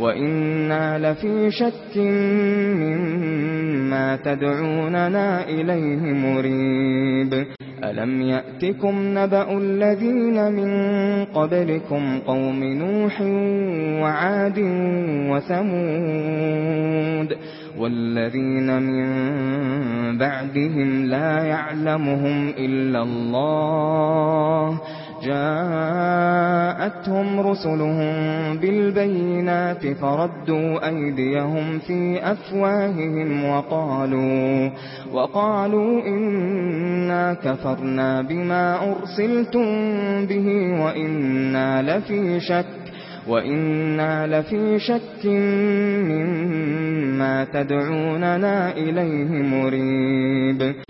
وَإِنَّا لَفِي شَكٍّ مِّمَّا تَدْعُونَنَا إِلَيْهِ مُرِيبٍ أَلَمْ يَأْتِكُمْ نَبَأُ الَّذِينَ مِن قَبْلِكُمْ قَوْمِ نُوحٍ وَعَادٍ وَثَمُودَ وَالَّذِينَ مِن بَعْدِهِمْ لَا يَعْلَمُهُمْ إِلَّا اللَّهُ جاءتهم رسلهم بالبينات فردوا أيديهم في أفواههم وقالوا وقالوا إنا كفرنا بما أرسلتم به وإنا لفي شك وَإِنَّا لَفِي شَكٍّ مِّمَّا تَدْعُونَنَا إِلَيْهِ مُرِيبٍ.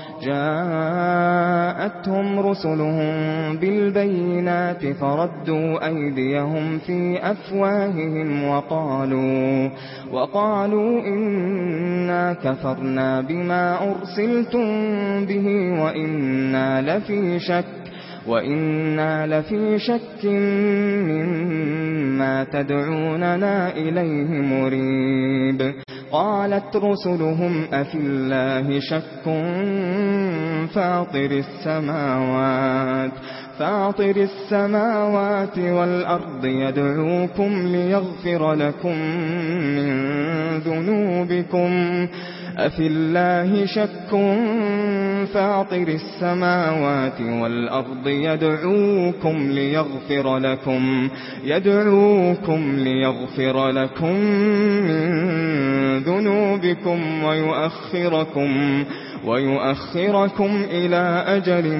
جاءتهم رسلهم بالبينات فردوا أيديهم في أفواههم وقالوا وقالوا إنا كفرنا بما أرسلتم به وإنا لفي شك. وَإِنَّا لَفِي شَكٍّ مِّمَّا تَدْعُونَنَا إِلَيْهِ مُرِيبٍ قَالَتْ رُسُلُهُمْ أَفِي اللَّهِ شَكٌّ فَاطِرِ السَّمَاوَاتِ فَاطِرِ السَّمَاوَاتِ وَالْأَرْضِ يَدْعُوكُمْ لِيَغْفِرَ لَكُم مِّن ذُنُوبِكُمْ أفي الله شك فاطر السماوات والأرض يدعوكم ليغفر لكم يدعوكم ليغفر لكم من ذنوبكم ويؤخركم ويؤخركم إلى أجل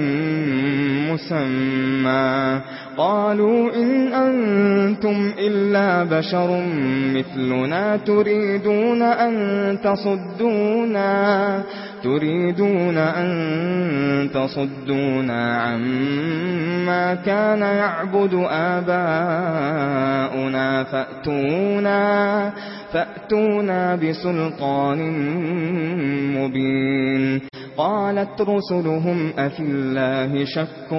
مسمى. قالوا إن أنتم إلا بشر مثلنا تريدون أن تصدونا تريدون أن تصدونا عما كان يعبد آباؤنا فأتونا فأتونا بسلطان مبين. قالت رسلهم أفي الله شك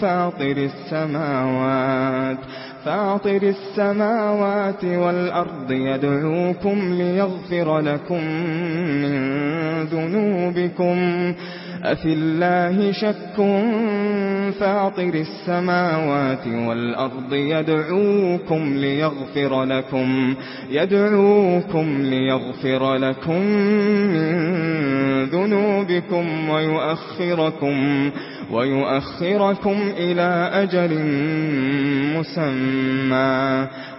فاطر فاطر السماوات فاطر السماوات والأرض يدعوكم ليغفر لكم من ذنوبكم. أفي الله شك فاطر السماوات والأرض يدعوكم ليغفر لكم يدعوكم ليغفر لكم من ذنوبكم ويؤخركم ويؤخركم إلى أجل مسمى.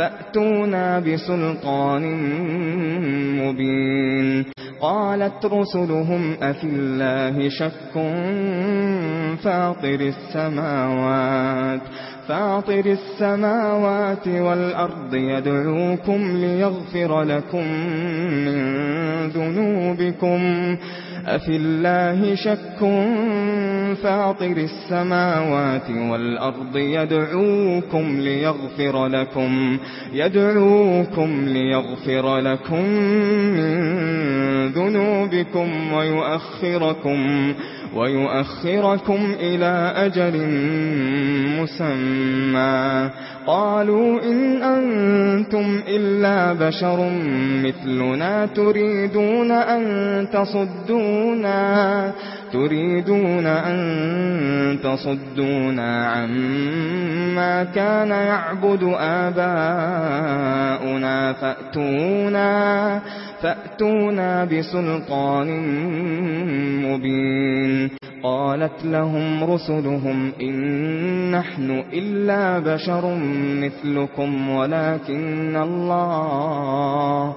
فَأْتُونَا بِسُلْطَانٍ مُبِينٍ. قَالَتْ رُسُلُهُمْ أَفِي اللَّهِ شَكٌّ فَاطِرِ السَّمَاوَاتِ فَاطِرِ السَّمَاوَاتِ وَالْأَرْضِ يَدْعُوكُمْ لِيَغْفِرَ لَكُمْ مِنْ ذُنُوبِكُمْ. أفي الله شك فاطر السماوات والأرض يدعوكم ليغفر لكم يدعوكم ليغفر لكم من ذنوبكم ويؤخركم. ويؤخركم ويؤخركم إلى أجل مسمى قالوا إن أنتم إلا بشر مثلنا تريدون أن تصدونا تريدون أن تصدونا عما كان يعبد آباؤنا فأتونا, فأتونا بسلطان مبين. قالت لهم رسلهم إن نحن إلا بشر مثلكم ولكن الله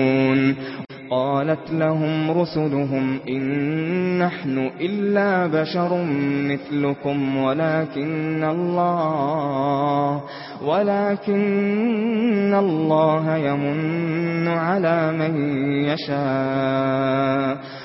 يعلمون. قالت لهم رسلهم إن نحن إلا بشر مثلكم ولكن الله ولكن الله يمن على من يشاء.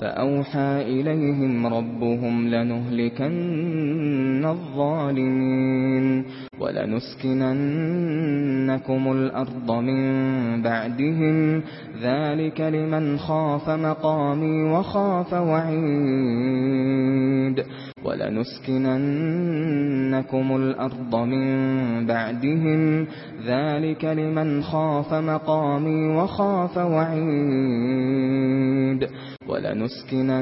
فأوحى إليهم ربهم لنهلكن الظالمين ولنسكننكم الأرض من بعدهم ذلك لمن خاف مقامي وخاف وعيد ولنسكننكم الأرض من بعدهم ذلك لمن خاف مقامي وخاف وعيد وَلَنُسْكِنَنَّكُمُ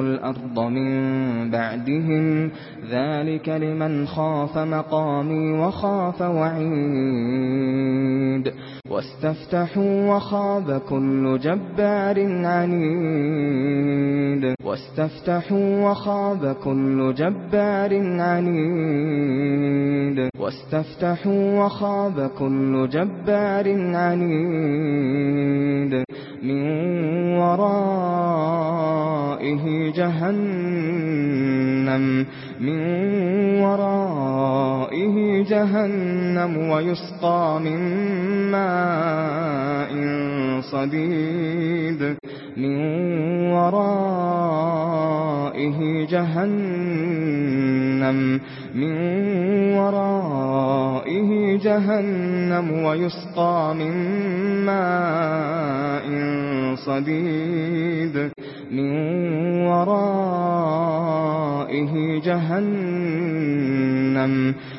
الْأَرْضَ مِنْ بَعْدِهِمْ ذَلِكَ لِمَنْ خَافَ مَقَامِي وَخَافَ وَعِيدِ وَاسْتَفْتَحُوا وَخَابَ كُلُّ جَبَّارٍ عَنِيدٍ وَاسْتَفْتَحُوا وَخَابَ كُلُّ جَبَّارٍ عَنِيدٍ وَاسْتَفْتَحُوا وَخَابَ كُلُّ جَبَّارٍ عَنِيدٍ مِنْ وَرَائِهِ جَهَنَّمُ مِنْ وَرَائِهِ جَهَنَّمُ وَيُسْقَى مِنْ مَاءٍ صَدِيدٍ. مِنْ وَرَائِهِ جَهَنَّمُ مِنْ وَرَائِهِ جَهَنَّمُ وَيُسْقَى مِنْ مَاءٍ صَدِيدٍ. مِنْ وَرَائِهِ جَهَنَّمُ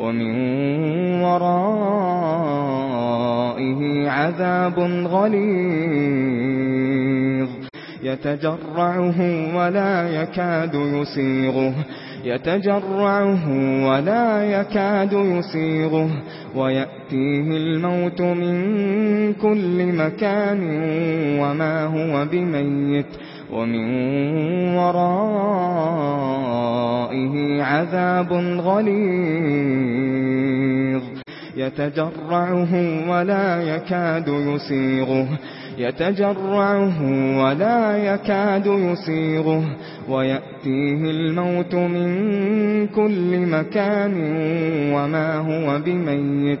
ومن ورائه عذاب غليظ. يتجرعه ولا يكاد يسيغه. يتجرعه ولا يكاد يسيغه. ويأتيه الموت من كل مكان وما هو بميت. ومن ورائه عذاب غليظ. يتجرعه ولا يكاد يسيغه. يتجرعه ولا يكاد يسيغه. ويأتيه الموت من كل مكان وما هو بميت.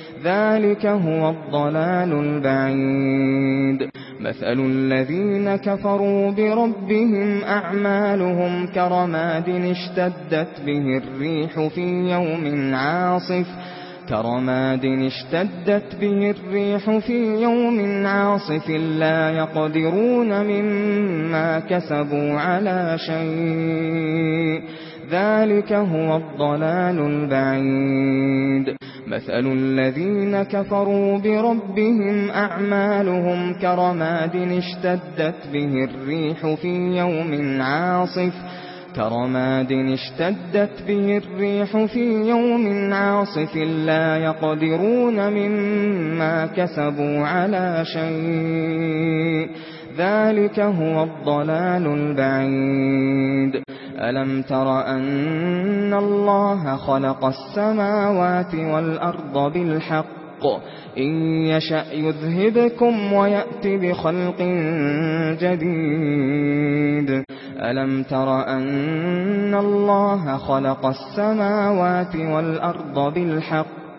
ذلك هو الضلال البعيد. مثل الذين كفروا بربهم أعمالهم كرماد اشتدت به الريح في يوم عاصف. كرماد اشتدت به الريح في يوم عاصف لا يقدرون مما كسبوا على شيء. ذلك هو الضلال البعيد. مثل الذين كفروا بربهم أعمالهم كرماد اشتدت به الريح في يوم عاصف. كرماد اشتدت به الريح في يوم عاصف لا يقدرون مما كسبوا على شيء. ذلك هو الضلال البعيد. ألم تر أن الله خلق السماوات والأرض بالحق؟ إن يشأ يذهبكم ويأتي بخلق جديد. ألم تر أن الله خلق السماوات والأرض بالحق؟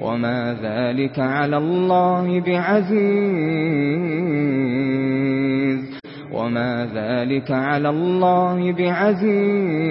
وما ذلك على الله بعزيز وما ذلك على الله بعزيز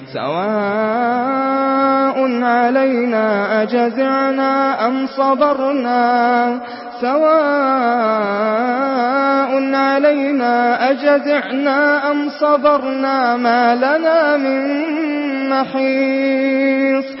سواء علينا أجزعنا أم صبرنا؟ سواء علينا أجزعنا أم صبرنا؟ ما لنا من محيص.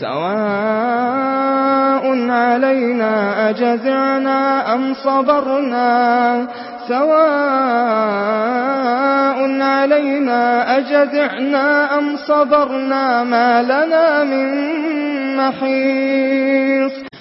سواء علينا أجزعنا أم صبرنا؟ سواء علينا أجزعنا أم صبرنا؟ ما لنا من محيص.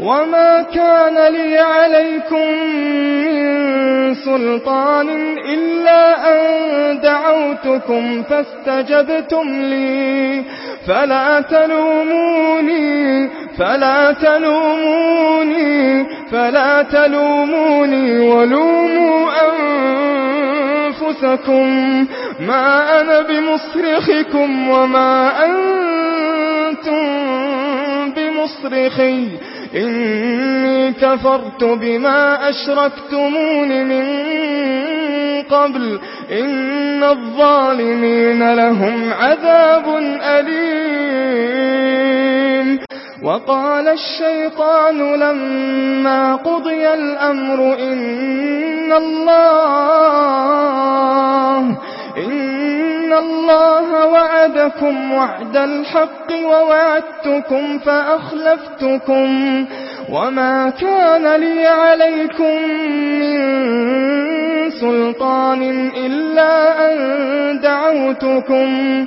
وما كان لي عليكم من سلطان إلا أن دعوتكم فاستجبتم لي فلا تلوموني فلا تلوموني فلا تلوموني ولوموا أنفسكم ما أنا بمصرخكم وما أنتم بمصرخي إني كفرت بما أشركتمون من قبل. إن الظالمين لهم عذاب أليم. وقال الشيطان لما قضي الأمر إن الله إن إن الله وعدكم وعد الحق ووعدتكم فأخلفتكم وما كان لي عليكم من سلطان إلا أن دعوتكم فأخلفتكم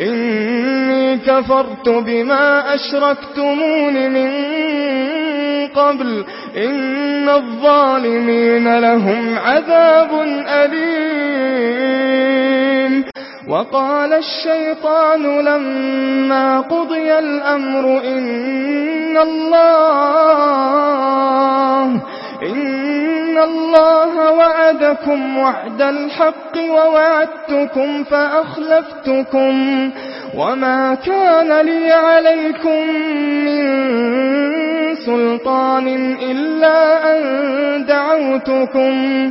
إني كفرت بما أشركتمون من قبل. إن الظالمين لهم عذاب أليم. وقال الشيطان لما قضي الأمر إن الله إن إن الله وعدكم وعد الحق ووعدتكم فأخلفتكم وما كان لي عليكم من سلطان إلا أن دعوتكم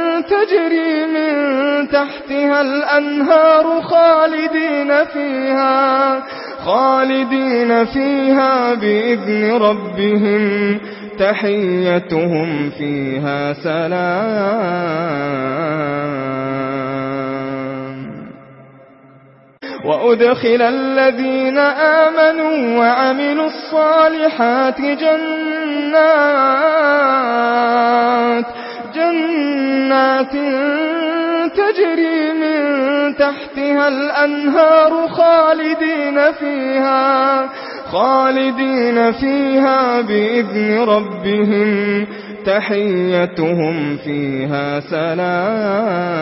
تجري من تحتها الأنهار خالدين فيها خالدين فيها بإذن ربهم تحيتهم فيها سلام. وأدخل الذين آمنوا وعملوا الصالحات جنات جنات تجري من تحتها الأنهار خالدين فيها خالدين فيها بإذن ربهم. تحيتهم فيها سلام.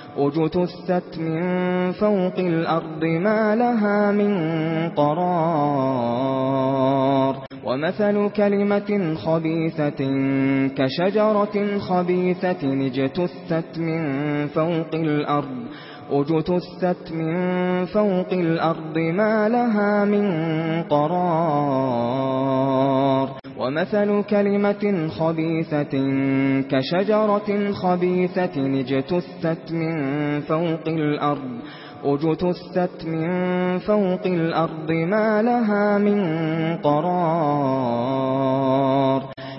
وجتثت من فوق الأرض ما لها من قرار ومثل كلمة خبيثة كشجرة خبيثة اجتثت من فوق الأرض اجتثت من فوق الأرض ما لها من قرار ومثل كلمة خبيثة كشجرة خبيثة اجتثت من فوق الأرض اجتثت من فوق الأرض ما لها من قرار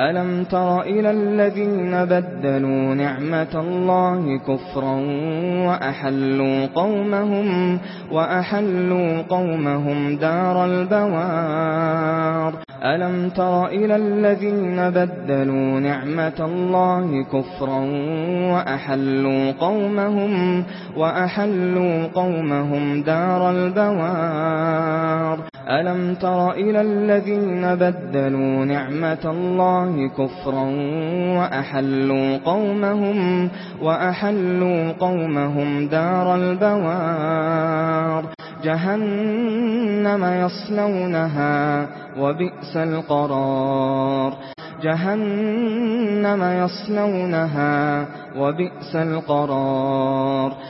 أَلَمْ تَرَ إِلَى الَّذِينَ بَدَّلُوا نِعْمَةَ اللَّهِ كُفْرًا وَأَحَلُّوا قَوْمَهُمْ وَأَحَلُّوا قَوْمَهُمْ دَارَ الْبَوَارِ أَلَمْ تَرَ إِلَى الَّذِينَ بَدَّلُوا نِعْمَةَ اللَّهِ كُفْرًا وَأَحَلُّوا قَوْمَهُمْ وَأَحَلُّوا قَوْمَهُمْ دَارَ الْبَوَارِ أَلَمْ تَرَ إِلَى الَّذِينَ بَدَّلُوا نِعْمَةَ اللَّهِ اللَّهِ كُفْرًا وَأَحَلُّوا قَوْمَهُمْ وَأَحَلُّوا قَوْمَهُمْ دَارَ الْبَوَارِ جَهَنَّمَ يَصْلَوْنَهَا وَبِئْسَ الْقَرَارُ جَهَنَّمَ يَصْلَوْنَهَا وَبِئْسَ الْقَرَارُ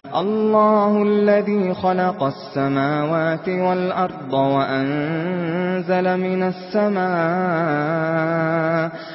الله الذي خلق السماوات والأرض وأنزل من السماء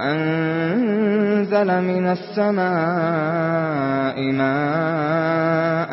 وَأَنزَلَ مِنَ السَّمَاءِ مَاءً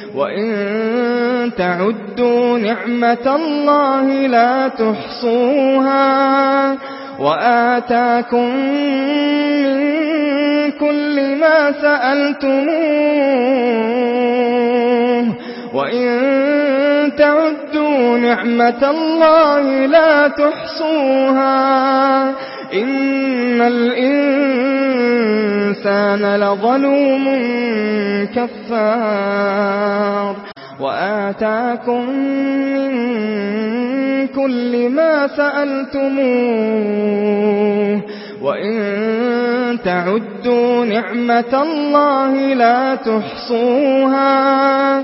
وَإِن تَعُدُّوا نِعْمَةَ اللَّهِ لَا تُحْصُوهَا وَآتَاكُم مِّن كُلِّ مَا سَأَلْتُمُوهُ وَإِن تَعُدُّوا نِعْمَةَ اللَّهِ لَا تُحْصُوهَا إِنَّ الْإِنسَانَ لَظَلُومٌ كَفَّارٌ وَآتَاكُم مِّن كُلِّ مَا سَأَلْتُمُوهُ وَإِن تَعُدُّوا نِعْمَةَ اللَّهِ لَا تُحْصُوهَا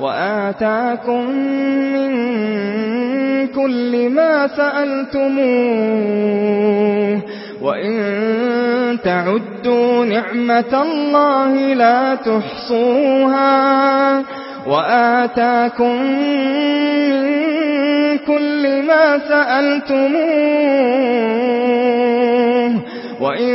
وآتاكم من كل ما سألتموه وإن تعدوا نعمة الله لا تحصوها وآتاكم من كل ما سألتموه وإن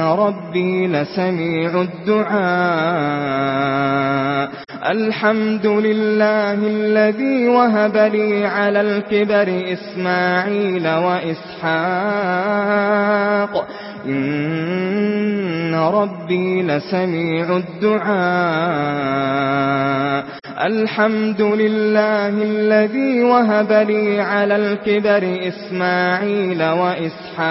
إن ربي لسميع الدعاء. الحمد لله الذي وهب لي على الكبر إسماعيل وإسحاق. إن ربي لسميع الدعاء. الحمد لله الذي وهب لي على الكبر إسماعيل وإسحاق.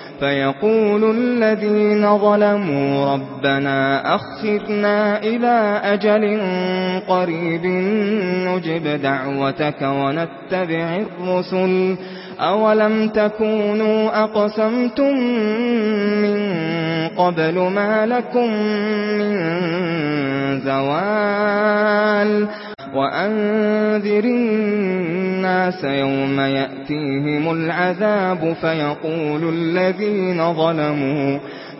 فيقول الذين ظلموا ربنا أخفرنا إلى أجل قريب نجب دعوتك ونتبع الرسل أَوَلَمْ تَكُونُوا أَقْسَمْتُمْ مِنْ قَبْلُ مَا لَكُمْ مِنْ زَوَالٍ وَأَنذِرِ النَّاسَ يَوْمَ يَأْتِيهِمُ الْعَذَابُ فَيَقُولُ الَّذِينَ ظَلَمُوا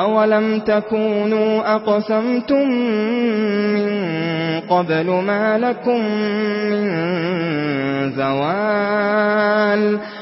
أَوَلَمْ تَكُونُوا أَقْسَمْتُمْ مِنْ قَبْلُ مَا لَكُمْ مِنْ زَوَالٍ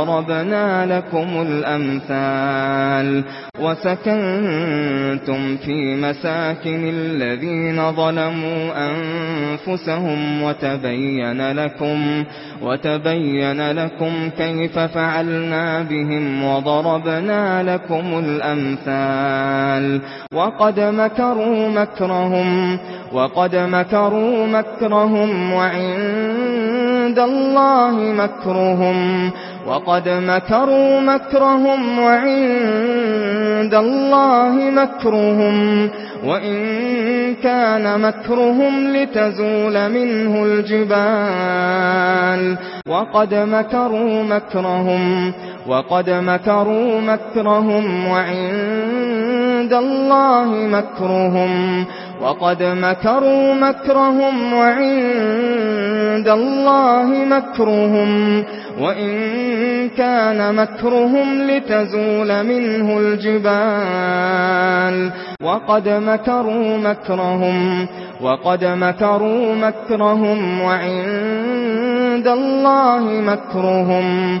وَضَرَبْنَا لَكُمُ الْأَمْثَالَ وَسَكَنْتُمْ فِي مَسَاكِنِ الَّذِينَ ظَلَمُوا أَنفُسَهُمْ وَتَبَيَّنَ لَكُمْ وَتَبَيَّنَ لَكُمْ كَيْفَ فَعَلْنَا بِهِمْ وَضَرَبْنَا لَكُمُ الْأَمْثَالَ وَقَدْ مَكَرُوا مَكْرَهُمْ وَقَدْ مَكَرُوا مَكْرَهُمْ وَعِندَ اللَّهِ مَكْرُهُمْ وَقَدْ مَكَرُوا مَكْرَهُمْ وَعِندَ اللَّهِ مَكْرُهُمْ وَإِن كَانَ مَكْرُهُمْ لِتَزُولَ مِنْهُ الْجِبَالُ وَقَدْ مَكَرُوا مَكْرَهُمْ وَقَدْ مَكَرُوا مَكْرَهُمْ وَعِندَ اللَّهِ مَكْرُهُمْ وَقَدْ مَكَرُوا مَكْرَهُمْ وَعِندَ اللَّهِ مَكْرُهُمْ وَإِن كَانَ مَكْرُهُمْ لِتَزُولَ مِنْهُ الْجِبَالُ وَقَدْ مَكَرُوا مَكْرَهُمْ وَقَدْ مَكَرُوا مَكْرَهُمْ وَعِندَ اللَّهِ مَكْرُهُمْ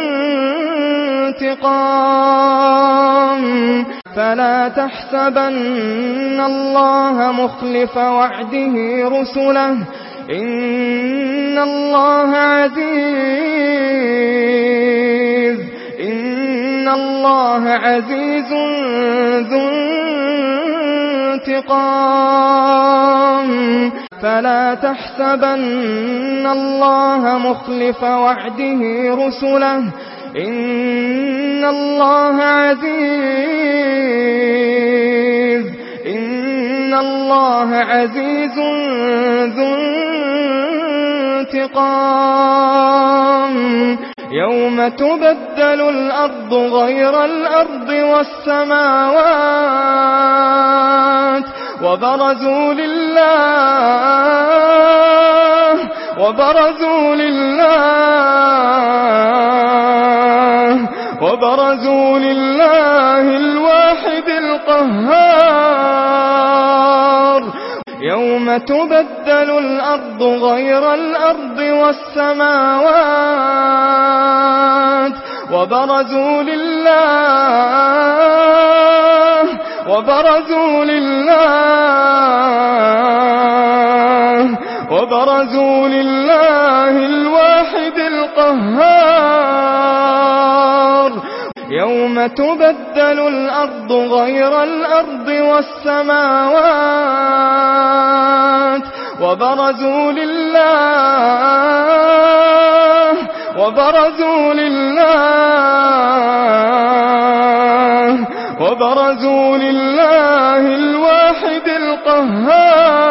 انتقام فلا تحسبن الله مخلف وعده رسله إن الله عزيز إن الله عزيز ذو انتقام فلا تحسبن الله مخلف وعده رسله إن الله عزيز. إن الله عزيز ذو انتقام. يوم تبدل الأرض غير الأرض والسماوات. وبرزوا لله وبرزوا لله وبرزوا لله الواحد القهار. يوم تبدل الأرض غير الأرض والسماوات وبرزوا لله وبرزوا لله. وبرزوا لله الواحد القهار. يوم تبدل الأرض غير الأرض والسماوات. وبرزوا لله وبرزوا لله وبرزوا لله الواحد القهار.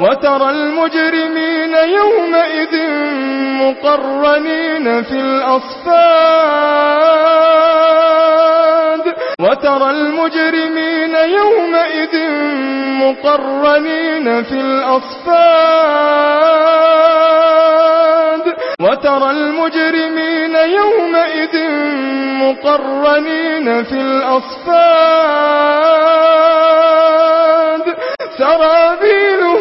وترى المجرمين يومئذ مقرنين في الأصفاد. وترى المجرمين يومئذ مقرنين في الأصفاد. وترى المجرمين يومئذ مقرنين في الأصفاد. سرابيل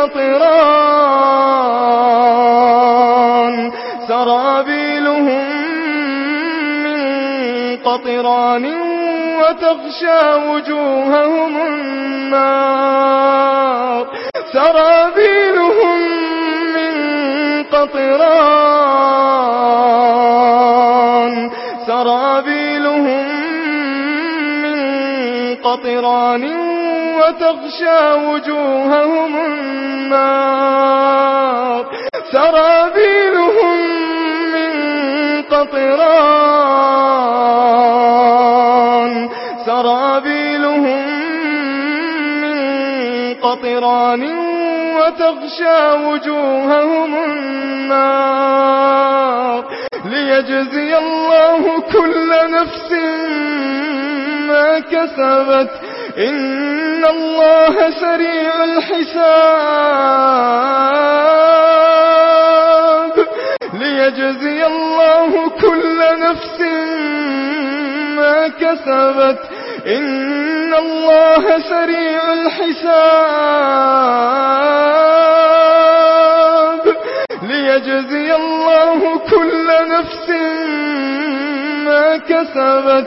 قطران. سرابيلهم من قطران وتغشى وجوههم النار. سرابيلهم من قطران تغشى وجوههم النار. سرابيلهم من قطران. سرابيلهم من قطران. وتغشى وجوههم النار. ليجزي الله كل نفس ما كسبت. إن الله سريع الحساب ليجزي الله كل نفس ما كسبت إن الله سريع الحساب ليجزي الله كل نفس ما كسبت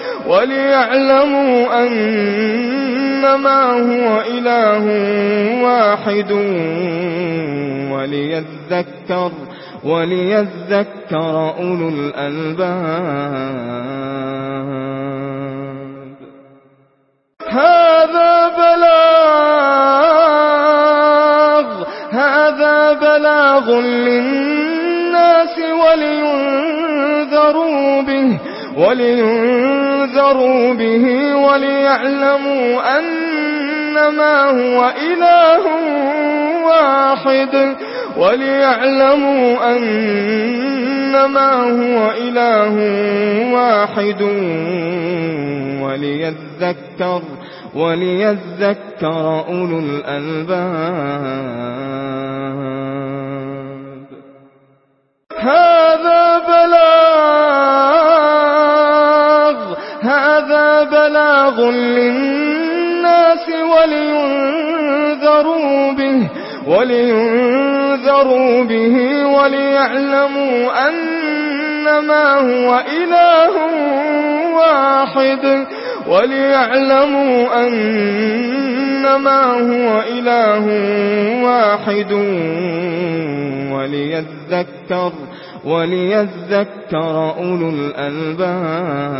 وليعلموا أنما هو إله واحد وليذكر وليذكر أولو الألباب. هذا بلاغ هذا بلاغ للناس ولينذروا به. ولينذروا به وليعلموا أنما هو إله واحد وليعلموا أنما هو إله واحد وليذكر وليذكر أولو الألباب هذا بلاغ بلاغ للناس ولينذروا به ولينذروا به وليعلموا أنما هو إله واحد وليعلموا أنما هو إله واحد وليذكر وليذكر أولو الألباب.